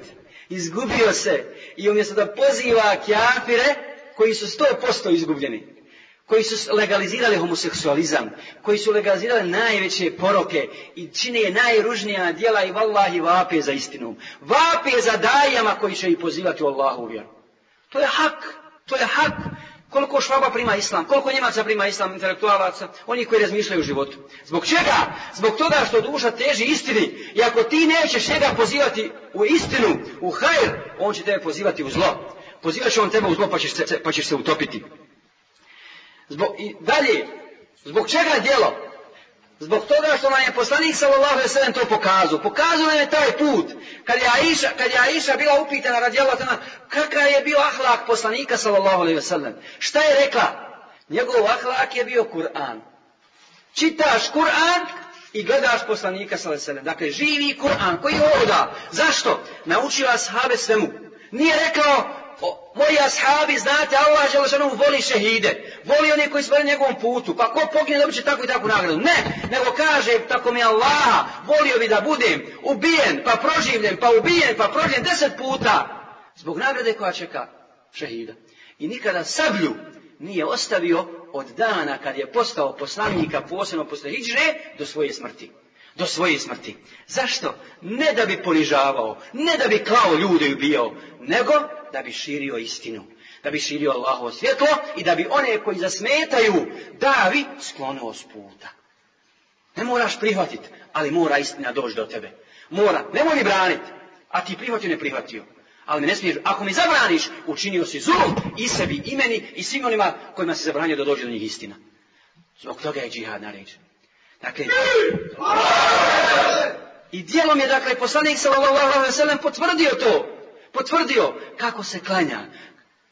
Izgubio se. I umjesto da poziva kjafire, koji su sto posto izgubljeni koji su legalizirali homoseksualizam, koji su legalizirali najveće poroke i čine je najružnija djela i vallahi vape za istinom. Vape za dajama koji će ih pozivati u Allahu vjeru. To je hak, to je hak. Koliko švaba prima islam, koliko njemaca prima islam, intelektualaca, oni koji razmišljaju u životu. Zbog čega? Zbog toga što duša teži istini. I ako ti nećeš njega pozivati u istinu, u hajr, on će tebe pozivati u zlo. Pozivat će on tebe u zlo pa ćeš se, pa ćeš se utopiti. Zbog, I dalje, zbog čega djelo? Zbog toga što nam je poslanik sallallahu alejhi to pokazao. Pokazao nam je taj put. Kad je Aisha, kad je Aisha bila upitana radijallahu ta'ala kakav je bio ahlak poslanika sallallahu alejhi ve. Šta je rekla? Njegov ahlak je bio Kur'an. Čitaš Kur'an i gledaš poslanika sallallahu alejhi Dakle živi Kur'an koji hoda. Zašto? Naučio ashabe svemu. Nije rekao o, moji ashabi, znate, Allah Želešanu voli šehide. Voli oni koji su na njegovom putu. Pa ko pogine dobit će takvu i takvu nagradu. Ne, nego kaže, tako mi Allah, volio bi da budem ubijen, pa proživljen, pa ubijen, pa proživljen deset puta. Zbog nagrade koja čeka šehida. I nikada sablju nije ostavio od dana kad je postao poslanika posebno posle hijdže do svoje smrti do svoje smrti. Zašto? Ne da bi ponižavao, ne da bi klao ljude i ubijao, nego da bi širio istinu, da bi širio Allahovo svjetlo i da bi one koji zasmetaju davi sklonuo s puta. Ne moraš prihvatiti, ali mora istina doći do tebe. Mora, nemoj mi braniti, a ti prihvatio ne prihvatio. Ali mi ne smiješ, ako mi zabraniš, učinio si zulum i sebi, i meni, i svim onima kojima se zabranio da dođe do njih istina. Zbog toga je džihad naređen. Dakle, i dijelom je, dakle, poslanik sallallahu alaihi sallam potvrdio to. Potvrdio kako se klanja,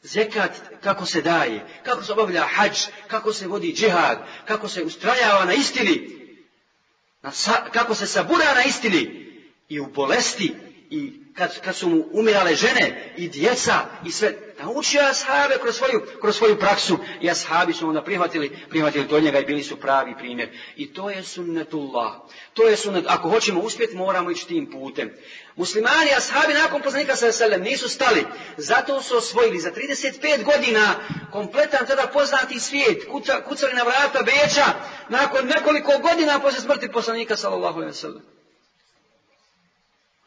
zekat kako se daje, kako se obavlja hađ, kako se vodi džihad, kako se ustrajava na istini, na sa, kako se sabura na istini i u bolesti i kad, kad su mu umirale žene i djeca i sve, naučio ashabe kroz svoju, kroz svoju praksu i ashabi su onda prihvatili, prihvatili to njega i bili su pravi primjer. I to je sunnetullah. To je sunnet, ako hoćemo uspjeti moramo ići tim putem. Muslimani, ashabi nakon poslanika sa selem nisu stali, zato su osvojili za 35 godina kompletan tada poznati svijet, kucali na vrata Beča, nakon nekoliko godina poslije smrti poslanika sallallahu sallam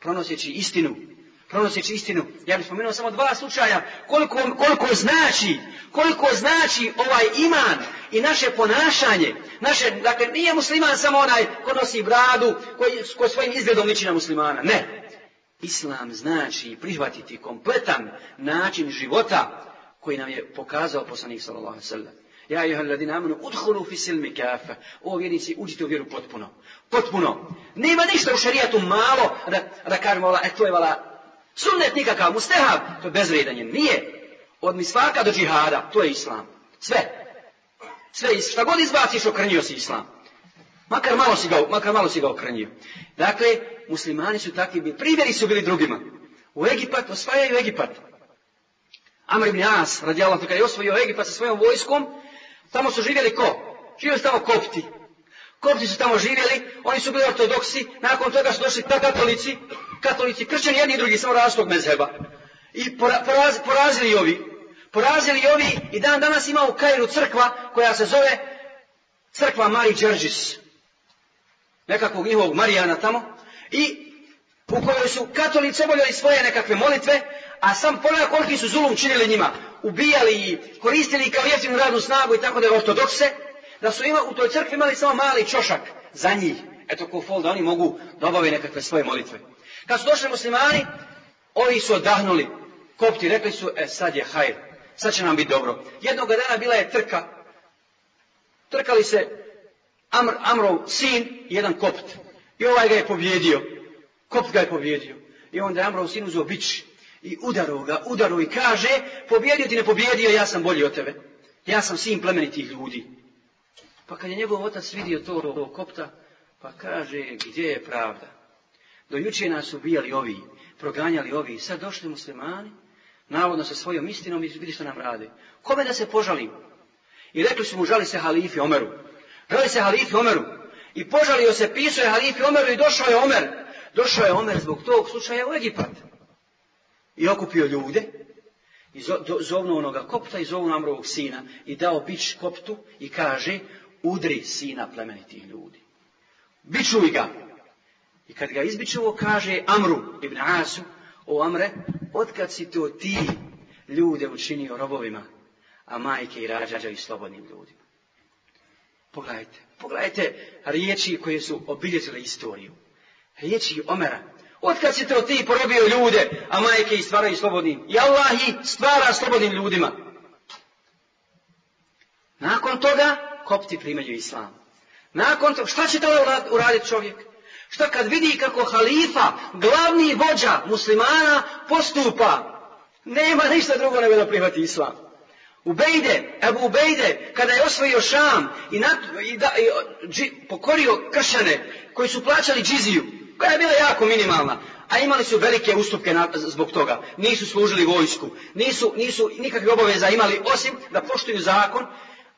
pronoseći istinu, pronoseći istinu. Ja bih spomenuo samo dva slučaja koliko, koliko znači, koliko znači ovaj iman i naše ponašanje. Naše, dakle, nije musliman samo onaj ko nosi bradu, koji, ko svojim izgledom liči na muslimana. Ne. Islam znači prihvatiti kompletan način života koji nam je pokazao poslanik sallallahu sellem. Ja i ladina amanu udhulu fi silmi kafa. O vjernici, uđite u vjeru potpuno. Potpuno. Nema ništa u šarijatu malo da, da kažemo, e to je vala sunnet nikakav, mustehab. To je bezredanje. Nije. Od misvaka do džihada, to je islam. Sve. Sve, šta god izbaciš, okrnio si islam. Makar malo si ga, makar malo si ga okrnio. Dakle, muslimani su takvi bili. Primjeri su bili drugima. U Egipat, osvajaju Egipat. Amr ibn As, radijallahu kada je osvojio Egipat sa svojom vojskom, Tamo su živjeli ko? Živjeli su tamo kopti. Kopti su tamo živjeli, oni su bili ortodoksi, nakon toga su došli katolici, katolici, kršćani jedni i drugi, samo razlog mezheba. I poraz, porazili ovi. Porazili ovi i dan danas ima u Kairu crkva koja se zove crkva Mari Đerđis. Nekakvog njihovog Marijana tamo. I u kojoj su katolici obavljali svoje nekakve molitve, a sam pogleda koliki su zulum činili njima ubijali i koristili kao jeftinu radnu snagu i tako da ortodokse, da su ima, u toj crkvi imali samo mali čošak za njih. Eto ko fol da oni mogu da obave nekakve svoje molitve. Kad su došli muslimani, ovi su odahnuli. Kopti rekli su, e sad je hajr, sad će nam biti dobro. Jednog dana bila je trka. Trkali se Amr, Amrov sin i jedan kopt. I ovaj ga je pobjedio. Kopt ga je pobjedio. I onda je Amrov sin uzeo bić i udaro ga, udaro i kaže, pobjedio ti ne pobjedio, ja sam bolji od tebe. Ja sam sin plemenitih ljudi. Pa kad je njegov otac vidio to kopta, pa kaže, gdje je pravda? Do juče nas ubijali ovi, proganjali ovi, sad došli muslimani, navodno sa svojom istinom i vidi što nam rade. Kome da se požalim? I rekli su mu, žali se halifi Omeru. Žali se halifi Omeru. I požalio se, pisao je halifi Omeru i došao je Omer. Došao je Omer zbog tog slučaja u Egipat i okupio ljude i zovnu onoga kopta i zovnu Amrovog sina i dao bić koptu i kaže udri sina plemenitih ljudi. Bičuj ga. I kad ga izbičuo kaže Amru ibn Asu, o Amre, otkad si to ti ljude učinio robovima, a majke i rađađaju slobodnim ljudima. Pogledajte, pogledajte riječi koje su obilježile istoriju. Riječi Omera, Otkad si to ti porobio ljude, a majke ih stvaraju slobodnim? I Allah ih stvara slobodnim ljudima. Nakon toga, kopti primaju islam. Nakon toga, šta će to uraditi čovjek? Šta kad vidi kako halifa, glavni vođa muslimana, postupa? Nema ništa drugo nego da prihvati islam. Ubejde, Ebu Ubejde, kada je osvojio Šam i, nat, i, da, i dži, pokorio kršane koji su plaćali džiziju, koja je bila jako minimalna, a imali su velike ustupke na, zbog toga. Nisu služili vojsku, nisu, nisu nikakve obaveza imali osim da poštuju zakon,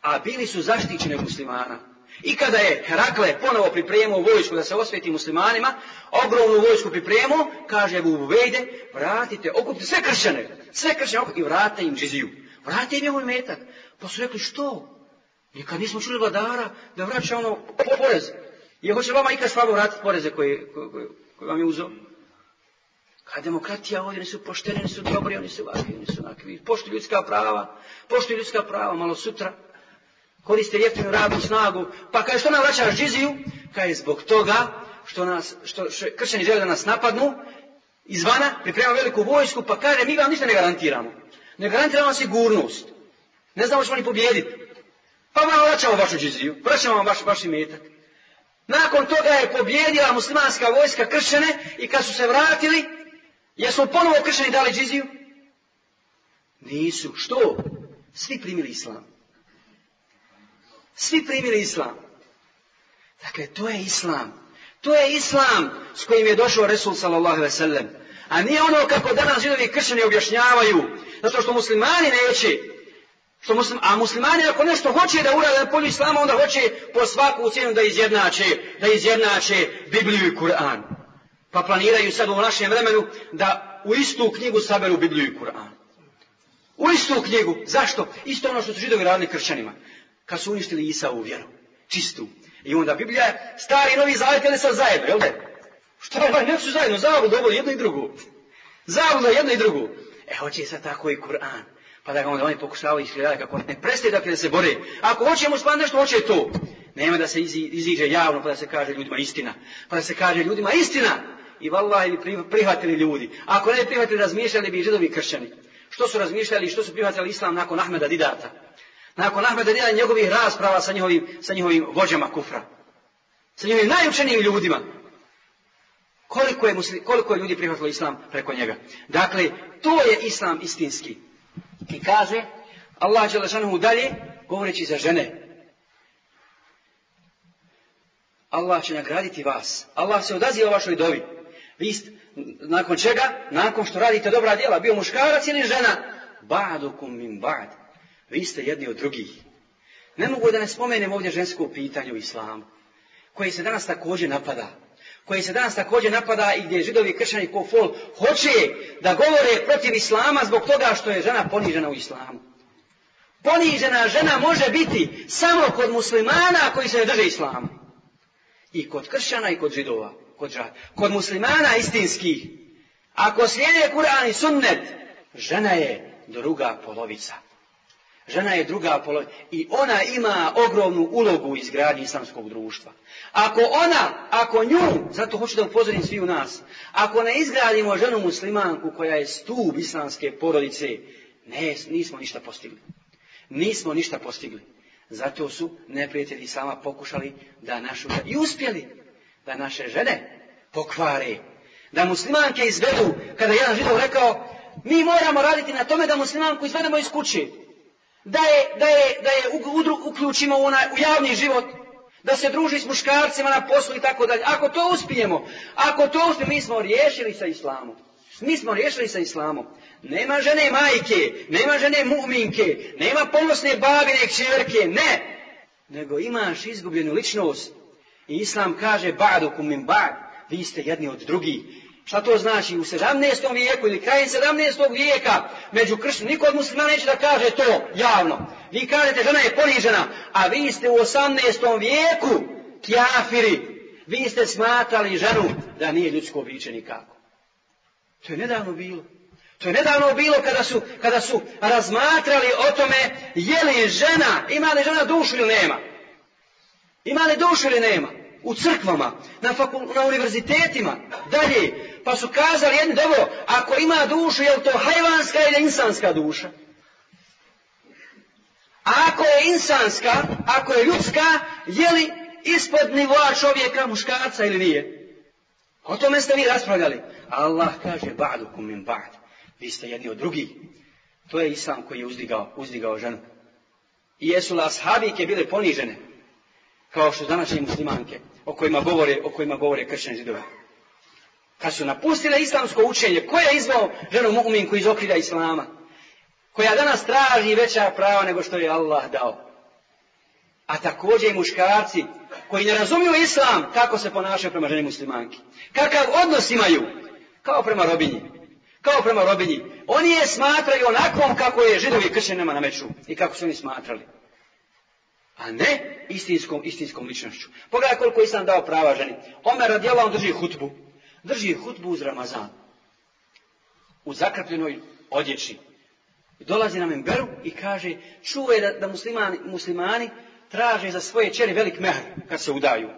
a bili su zaštićeni muslimana. I kada je Herakle ponovo pripremio vojsku da se osveti muslimanima, ogromnu vojsku pripremio, kaže Ebu Vejde, vratite, okupite sve kršćane, sve kršćane i vratite im džiziju. Vratite im njegov metak. Pa su rekli, što? Nikad nismo čuli vladara da vraća ono porez. Je hoće vama ikad slabo vratiti poreze koje, koje, koje vam je uzao? Kad demokratija ovdje, oni su pošteni, su dobri, oni su ovakvi, oni su onakvi. Poštuju ljudska prava, poštuju ljudska prava, malo sutra. Koriste jeftinu radnu snagu. Pa kaže, što nam vraćaš džiziju? Kaže, zbog toga što, nas, što, što kršćani žele da nas napadnu, izvana, pripremamo veliku vojsku, pa kaže, mi vam ništa ne garantiramo. Ne garantiramo vam sigurnost. Ne znamo što oni pobijediti. Pa vam vraćamo vašu džiziju, vraćamo vam vaš, vaš imetak. Nakon toga je pobjedila muslimanska vojska kršene i kad su se vratili, jesmo ponovo kršeni dali džiziju? Nisu. Što? Svi primili islam. Svi primili islam. Dakle, to je islam. To je islam s kojim je došao Resul sallallahu. A nije ono kako danas židovi kršćani objašnjavaju. Zato što muslimani neće. Što muslim, a muslimani ako nešto hoće da urade na polju islama, onda hoće po svaku cijenu da izjednače, da izjednače Bibliju i Kur'an. Pa planiraju sad u našem vremenu da u istu knjigu saberu Bibliju i Kur'an. U istu knjigu. Zašto? Isto ono što su židovi radili kršćanima. Kad su uništili Isa u vjeru. Čistu. I onda Biblija, stari i novi zavjet, ne sad zajedno, jel ne? Šta je, su zajedno, zavod ovo jedno i drugo. Zavod jedno i drugo. E, hoće sad tako i Kur'an. Pa da ga onda oni pokušavaju iskrivati kako ne prestaje dakle da se bore. Ako hoćemo spati nešto, hoće to. Nema da se iziđe javno pa da se kaže ljudima istina. Pa da se kaže ljudima istina. I vallahi prihvatili ljudi. Ako ne prihvatili, razmišljali bi židovi kršćani. Što su razmišljali i što su prihvatili islam nakon Ahmeda Didata? Nakon Ahmeda Didata njegovih rasprava sa njihovim, sa njihovim vođama kufra. Sa njihovim najučenijim ljudima. Koliko je, musli, koliko je ljudi prihvatilo islam preko njega? Dakle, to je islam istinski. I kaže, Allah Đelešanohu dalje, govoreći za žene, Allah će nagraditi vas. Allah se odaziva vašoj dovi. Vi nakon čega? Nakon što radite dobra djela, bio muškarac ili žena, ba'dukum min ba'd. Vi ste jedni od drugih. Ne mogu da ne spomenem ovdje žensko pitanje u islamu, koje se danas također napada. Koje se danas također napada i gdje židovi kršćani ko fol hoće da govore protiv islama zbog toga što je žena ponižena u islamu. Ponižena žena može biti samo kod muslimana koji se drže islamu. I kod kršćana i kod židova kod, kod muslimana istinskih, ako slijede Kur'an i sunnet, žena je druga polovica. Žena je druga polovica. I ona ima ogromnu ulogu u izgradnji islamskog društva. Ako ona, ako nju, zato hoću da upozorim svi u nas, ako ne izgradimo ženu muslimanku koja je stup islamske porodice, ne, nismo ništa postigli. Nismo ništa postigli. Zato su neprijatelji sama pokušali da našu... I uspjeli da naše žene pokvare. Da muslimanke izvedu, kada jedan židov rekao, mi moramo raditi na tome da muslimanku izvedemo iz kuće. Da je, da je, da je uključimo u, u javni život. Da se druži s muškarcima na poslu i tako dalje. Ako to uspijemo, ako to uspijemo, mi smo riješili sa islamom. Mi smo riješili sa islamom. Nema žene majke, nema žene mu'minke, nema ponosne babine kćerke, ne. Nego imaš izgubljenu ličnost. I Islam kaže ba'dukum min ba'd, vi ste jedni od drugih. Šta to znači? U 17. vijeku ili krajem 17. vijeka među kršćanima, niko od muslima neće da kaže to javno. Vi kažete žena je ponižena, a vi ste u 18. vijeku kjafiri. Vi ste smatrali ženu da nije ljudsko biće nikako. To je nedavno bilo. To je nedavno bilo kada su, kada su razmatrali o tome je li žena, ima li žena dušu ili nema. Ima li dušu ili nema? U crkvama, na, fakul, na univerzitetima, dalje. Pa su kazali jedno dobro, ako ima dušu, je li to hajvanska ili insanska duša? A ako je insanska, ako je ljudska, je li ispod nivoa čovjeka, muškarca ili nije? O tome ste vi raspravljali. Allah kaže, ba'dukum min ba'd. Vi ste jedni od drugih. To je islam koji je uzdigao, uzdigao ženu. I jesu li ashabike bile ponižene? Kao što današnje muslimanke, o kojima govore, o kojima govore kršćani zidove. Kad su napustile islamsko učenje, ko je izvao ženu mu'minku iz okrida islama? Koja danas traži veća prava nego što je Allah dao. A također i muškarci koji ne razumiju islam kako se ponašaju prema ženi muslimanki. Kakav odnos imaju? Kao prema robinji. Kao prema robinji. Oni je smatraju onakvom kako je židovi kršćanima na meču. I kako su oni smatrali. A ne istinskom, istinskom ličnošću. Pogledaj koliko islam dao prava ženi. Omer radijela on drži hutbu. Drži hutbu uz Ramazan. U zakrpljenoj odjeći. Dolazi na memberu i kaže, čuje da, da muslimani, muslimani traže za svoje čeri velik mehr kad se udaju.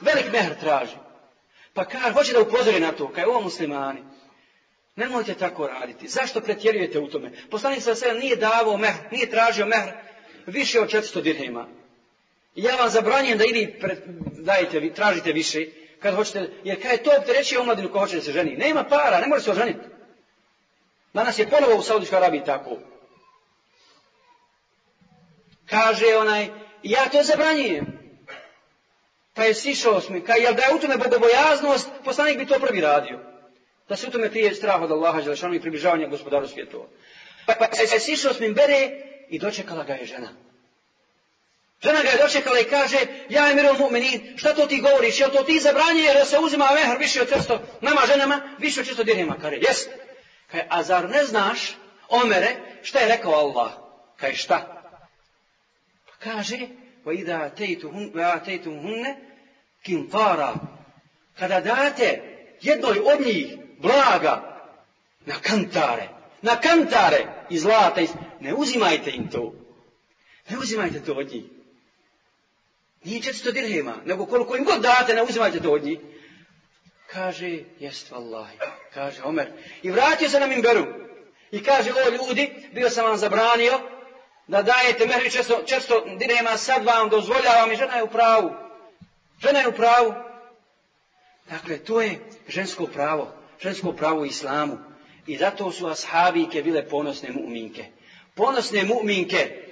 Velik mehr traži. Pa kaže, hoće da upozori na to, kaj ovo muslimani. Nemojte tako raditi. Zašto pretjerujete u tome? Poslanik sa sve nije davao mehr, nije tražio mehr više od 400 dirhema. Ja vam zabranjujem da i vi dajete, tražite više, kad hoćete, jer kada je to optereći omladinu ko hoće da se ženi. Nema para, ne može se oženiti. Danas je ponovo u Saudijskoj Arabiji tako. Kaže onaj, ja to zabranjujem. Pa je sišao s mi, kaj, jel da je u tome bogobojaznost, poslanik bi to prvi radio. Da se u tome prije strah od Allaha Želešanu i približavanja gospodaru svjetova. Pa, pa se sišao s bere i dočekala ga je žena. Žena ga je dočekala i kaže, ja je mirom mu'minin, šta to ti govoriš, jel to ti zabranjuje da se uzima mehr više od često nama ženama, više od često dirhima? Kaže, jes. Kaže, a zar ne znaš, Omere, šta je rekao Allah? Kaže, šta? Pa kaže, va ida tejtum hunne, kintara. Kada date jednoj od njih blaga na kantare, na kantare i zlata, ne uzimajte im to. Ne uzimajte to od njih. Nije 400 dirhema, nego koliko im god date, ne uzimajte to od njih. Kaže, jest vallahi, kaže Omer. I vratio se na Mimberu. I kaže, o ljudi, bio sam vam zabranio da dajete mehri 400 dirhema, sad vam dozvoljavam i žena je u pravu. Žena je u pravu. Dakle, to je žensko pravo. Žensko pravo u islamu. I zato su ashabike bile ponosne mu'minke. Ponosne mu'minke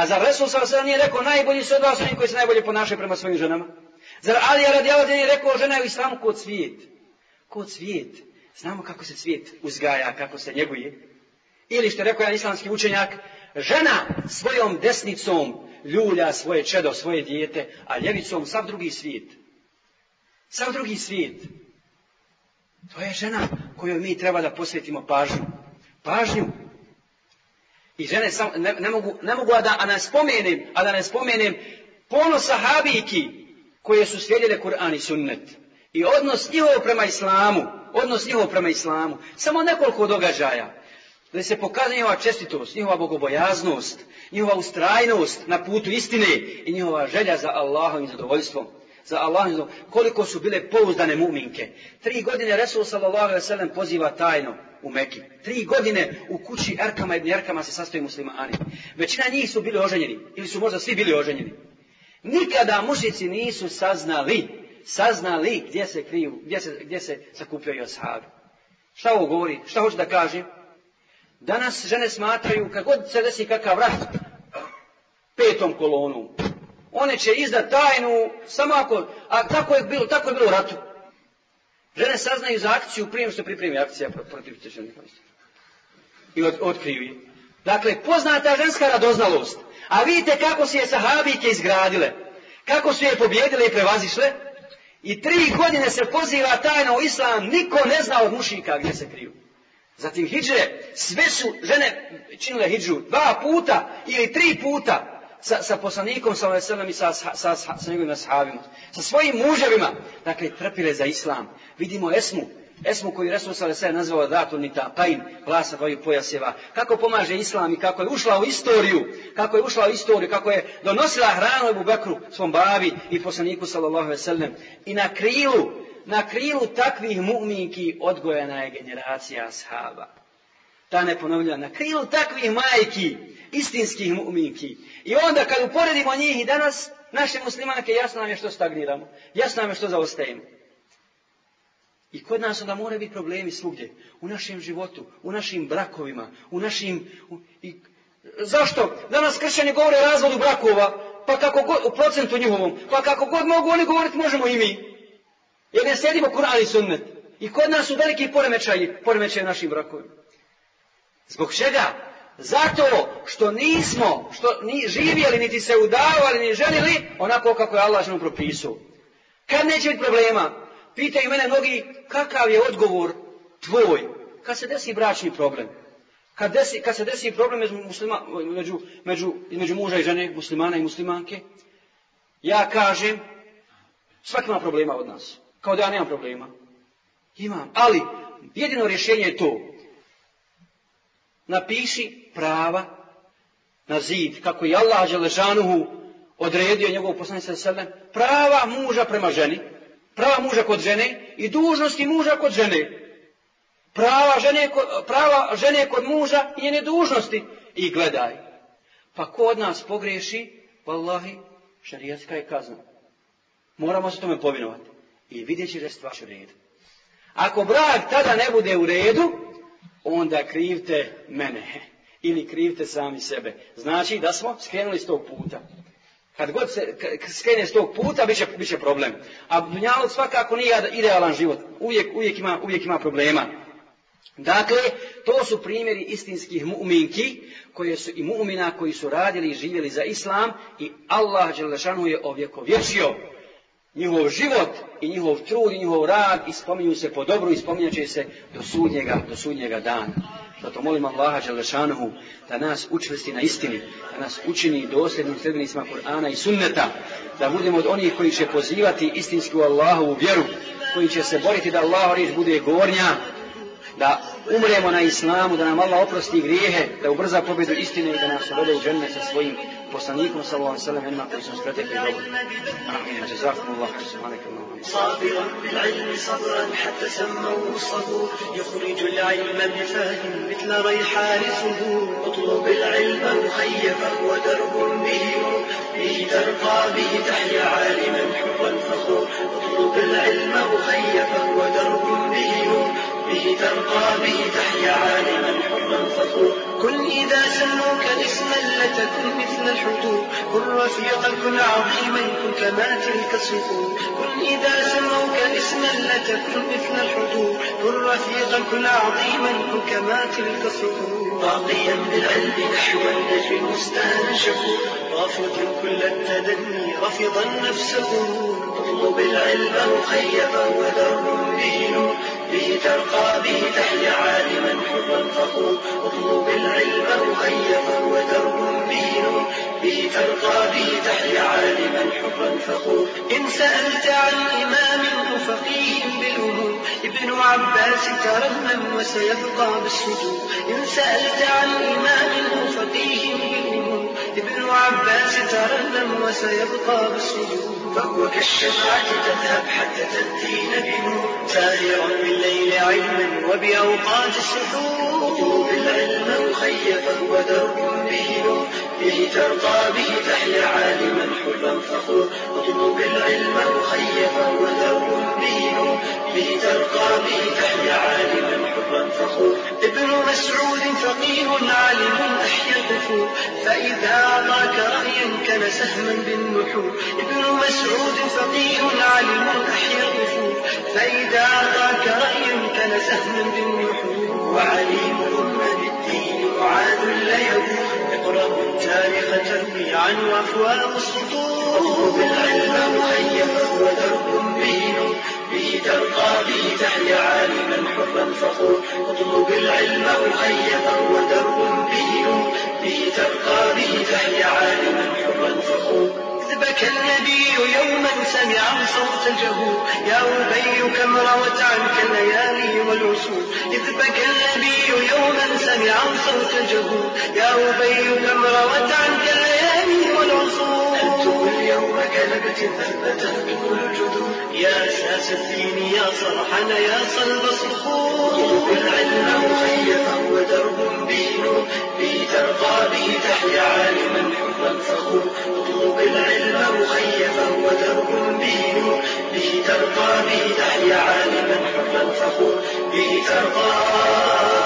a zar Resul sa nije rekao najbolji su od vas oni koji se najbolje ponašaju prema svojim ženama? Zar Ali radi Allah nije rekao žena je u islamu kod svijet? Kod svijet. Znamo kako se svijet uzgaja, kako se njeguje. Ili što je rekao jedan islamski učenjak, žena svojom desnicom ljulja svoje čedo, svoje dijete, a ljevicom sav drugi svijet. Sav drugi svijet. To je žena kojoj mi treba da posvetimo pažnju. Pažnju i žene ne, ne, mogu, ne mogu a da, a ne spomenem, a da ne spomenem ponos sahabijki koje su slijedile Kur'an i sunnet. I odnos njihovo prema islamu, odnos njihovo prema islamu. Samo nekoliko događaja. Da se pokazuje njihova čestitost, njihova bogobojaznost, njihova ustrajnost na putu istine i njihova želja za Allahom i zadovoljstvom. Za Allahom koliko su bile pouzdane muminke. Tri godine Resul alaihi poziva tajno u Meki. Tri godine u kući Erkama i Erkama se sastoji muslimani. Većina njih su bili oženjeni, ili su možda svi bili oženjeni. Nikada mušici nisu saznali, saznali gdje se kriju, gdje se, gdje se sakupljaju ashabi. Šta ovo govori? Šta hoće da kažem? Danas žene smatraju, kad god se desi kakav rat, petom kolonom. One će izdat tajnu, samo ako, a tako je bilo, tako je bilo u ratu. Žene saznaju za akciju prije što pripremi akcija protiv tečenih I od, otkriju je. Dakle, poznata ženska radoznalost. A vidite kako se je sahabike izgradile. Kako su je pobjedile i prevazišle. I tri godine se poziva tajno u islam. Niko ne zna od mušika gdje se kriju. Zatim hijđe, sve su žene činile hijđu dva puta ili tri puta sa, sa poslanikom sa i sa, sa, sa, sa njegovim ashabima, sa svojim muževima, dakle trpile za islam. Vidimo Esmu, Esmu koju Resul sa nazvao Datunita, Pain, glasa dvoju pojaseva, kako pomaže islam i kako je ušla u istoriju, kako je ušla u istoriju, kako je donosila hranu Ebu Bekru, svom babi i poslaniku sallallahu sallam. I na krilu, na krilu takvih mu'minki odgojena je generacija ashaba. Ta ne ponovlja, na krilu takvih majki, istinskih mu'minki. I onda kad uporedimo njih i danas, naše muslimanke, jasno nam je što stagniramo. Jasno nam je što zaostajemo. I kod nas onda mora biti problemi svugdje. U našem životu, u našim brakovima, u našim... i, zašto? Danas kršćani govore o razvodu brakova, pa kako god, u procentu njihovom, pa kako god mogu oni govoriti, možemo i mi. Jer ne sjedimo Kur'an i sunnet. I kod nas su veliki poremećaji, poremećaji našim brakovima. Zbog čega? Zato što nismo, što ni živjeli, niti se udavali, ni ženili, onako kako je Allah ženu propisao. Kad neće biti problema? Pitaju mene mnogi, kakav je odgovor tvoj? Kad se desi bračni problem? Kad, desi, kad se desi problem među, muslima, među, među, između muža i žene, muslimana i muslimanke, ja kažem, svaki ima problema od nas. Kao da ja nemam problema. Imam. Ali, jedino rješenje je to napiši prava na zid, kako je Allah Želešanuhu odredio njegov poslanik sa prava muža prema ženi, prava muža kod žene i dužnosti muža kod žene. Prava žene, prava žene kod muža i njene dužnosti. I gledaj, pa ko od nas pogreši, vallahi, šarijatska je kazna. Moramo se tome povinovati. I vidjet će da je stvar u redu. Ako brak tada ne bude u redu, onda krivte mene ili krivte sami sebe. Znači da smo skrenuli s tog puta. Kad god se skrene s tog puta, bit će, problem. A dunjalog svakako nije idealan život. Uvijek, uvijek, ima, uvijek ima problema. Dakle, to su primjeri istinskih mu'minki, koje su i mu'mina koji su radili i živjeli za islam i Allah Đelešanu je ovjekovječio njihov život i njihov trud i njihov rad i spominju se po dobru i spominjat će se do sudnjega, do sudnjega dana. Zato molim Allaha Đelešanuhu da nas učvrsti na istini, da nas učini dosljednim sljedbenicima Kur'ana i sunneta, da budemo od onih koji će pozivati istinsku Allahovu vjeru, koji će se boriti da Allah riječ bude gornja, da umremo na islamu, da nam Allah oprosti grijehe, da ubrza pobjedu istine i da nas uvede u džene sa svojim poslanikom sallallahu alejhi ve sellem onima koji su nas pretekli dobro. Amin. Jazakumullah. Subhanakallah. صابرا بالعلم صبرا حتى سموه صبور يخرج العلم بفهم مثل ريحان صبور اطلب العلم مخيفا فهو درب به نور به ترقى به تحيا عالما حرا فخور اطلب العلم مخيفا فهو درب به نور به ترقى به تحيا عالما حرا فخور. كن إذا سموك اسما لتكن مثل الحضور. كن رفيقا كن عظيما كن كما تلك الصخور. كن إذا سموك اسما لتكن مثل الحضور. كن رفيقا كن عظيما كن كما تلك الصخور. راقيا بالعلم نحو النجم مستانا شكور رافضا كل التدني رفضا نفسه اطلب العلم مخيفا وذر به نور. به ترقى به تحيا عالما حرا فخور. اطلب العلم مخيفا ودرب به نور به ترقى به تحيا عالما حرا فخور. إن سألت عن إمام فقيه بالأمور ابن عباس ترنم وسيبقى بالسجود. إن سألت عن إمام فقيه بالأمور ابن عباس ترنم وسيبقى بالسجود. فهو كالشمعة تذهب حتى تأتين بنور ساهرا بالليل علما وبأوقات السحور. اطلب العلم مخيفا ودرب به نور. به ترقى به تحيا عالما حرا فخور. اطلب العلم مخيفا ودرب به نور به ترقى به تحيا عالما حرا فخور. ابن مسعود فقيه عالم أحيا الكفور فإذا أعطاك رأيا كان سهما بالنحور. ابن مسعود فقيه عالم أحيا الكفور فإذا أعطاك رأيا كان سهما بالنحور. وعليم الأمة بالدين معاذ له اقرأوا التاريخ تروي عنه أفواه السطور. اطلب العلم مخيفا ودرب به به ترقى به تحيا عالما حرا فخور اطلب العلم مخيفا ودرب به به ترقى به تحيا عالما حرا فخور وقد بكى النبي يوما سمع صوت جهور يا أبي كم روت عنك الليالي والعصور. إذ بكى النبي يوما سمع صوت جهور يا أبي كم روت عنك الليالي والعصور. اليوم كلبت ثبت منه الجذور. يا أساس الدين يا صرحنا يا صلب الصخور. خذ العلم مخيفا ودرب به نور. بي ترقى به تحيا عالما به ترقى بنا يا عالما حبا فخور به ترقى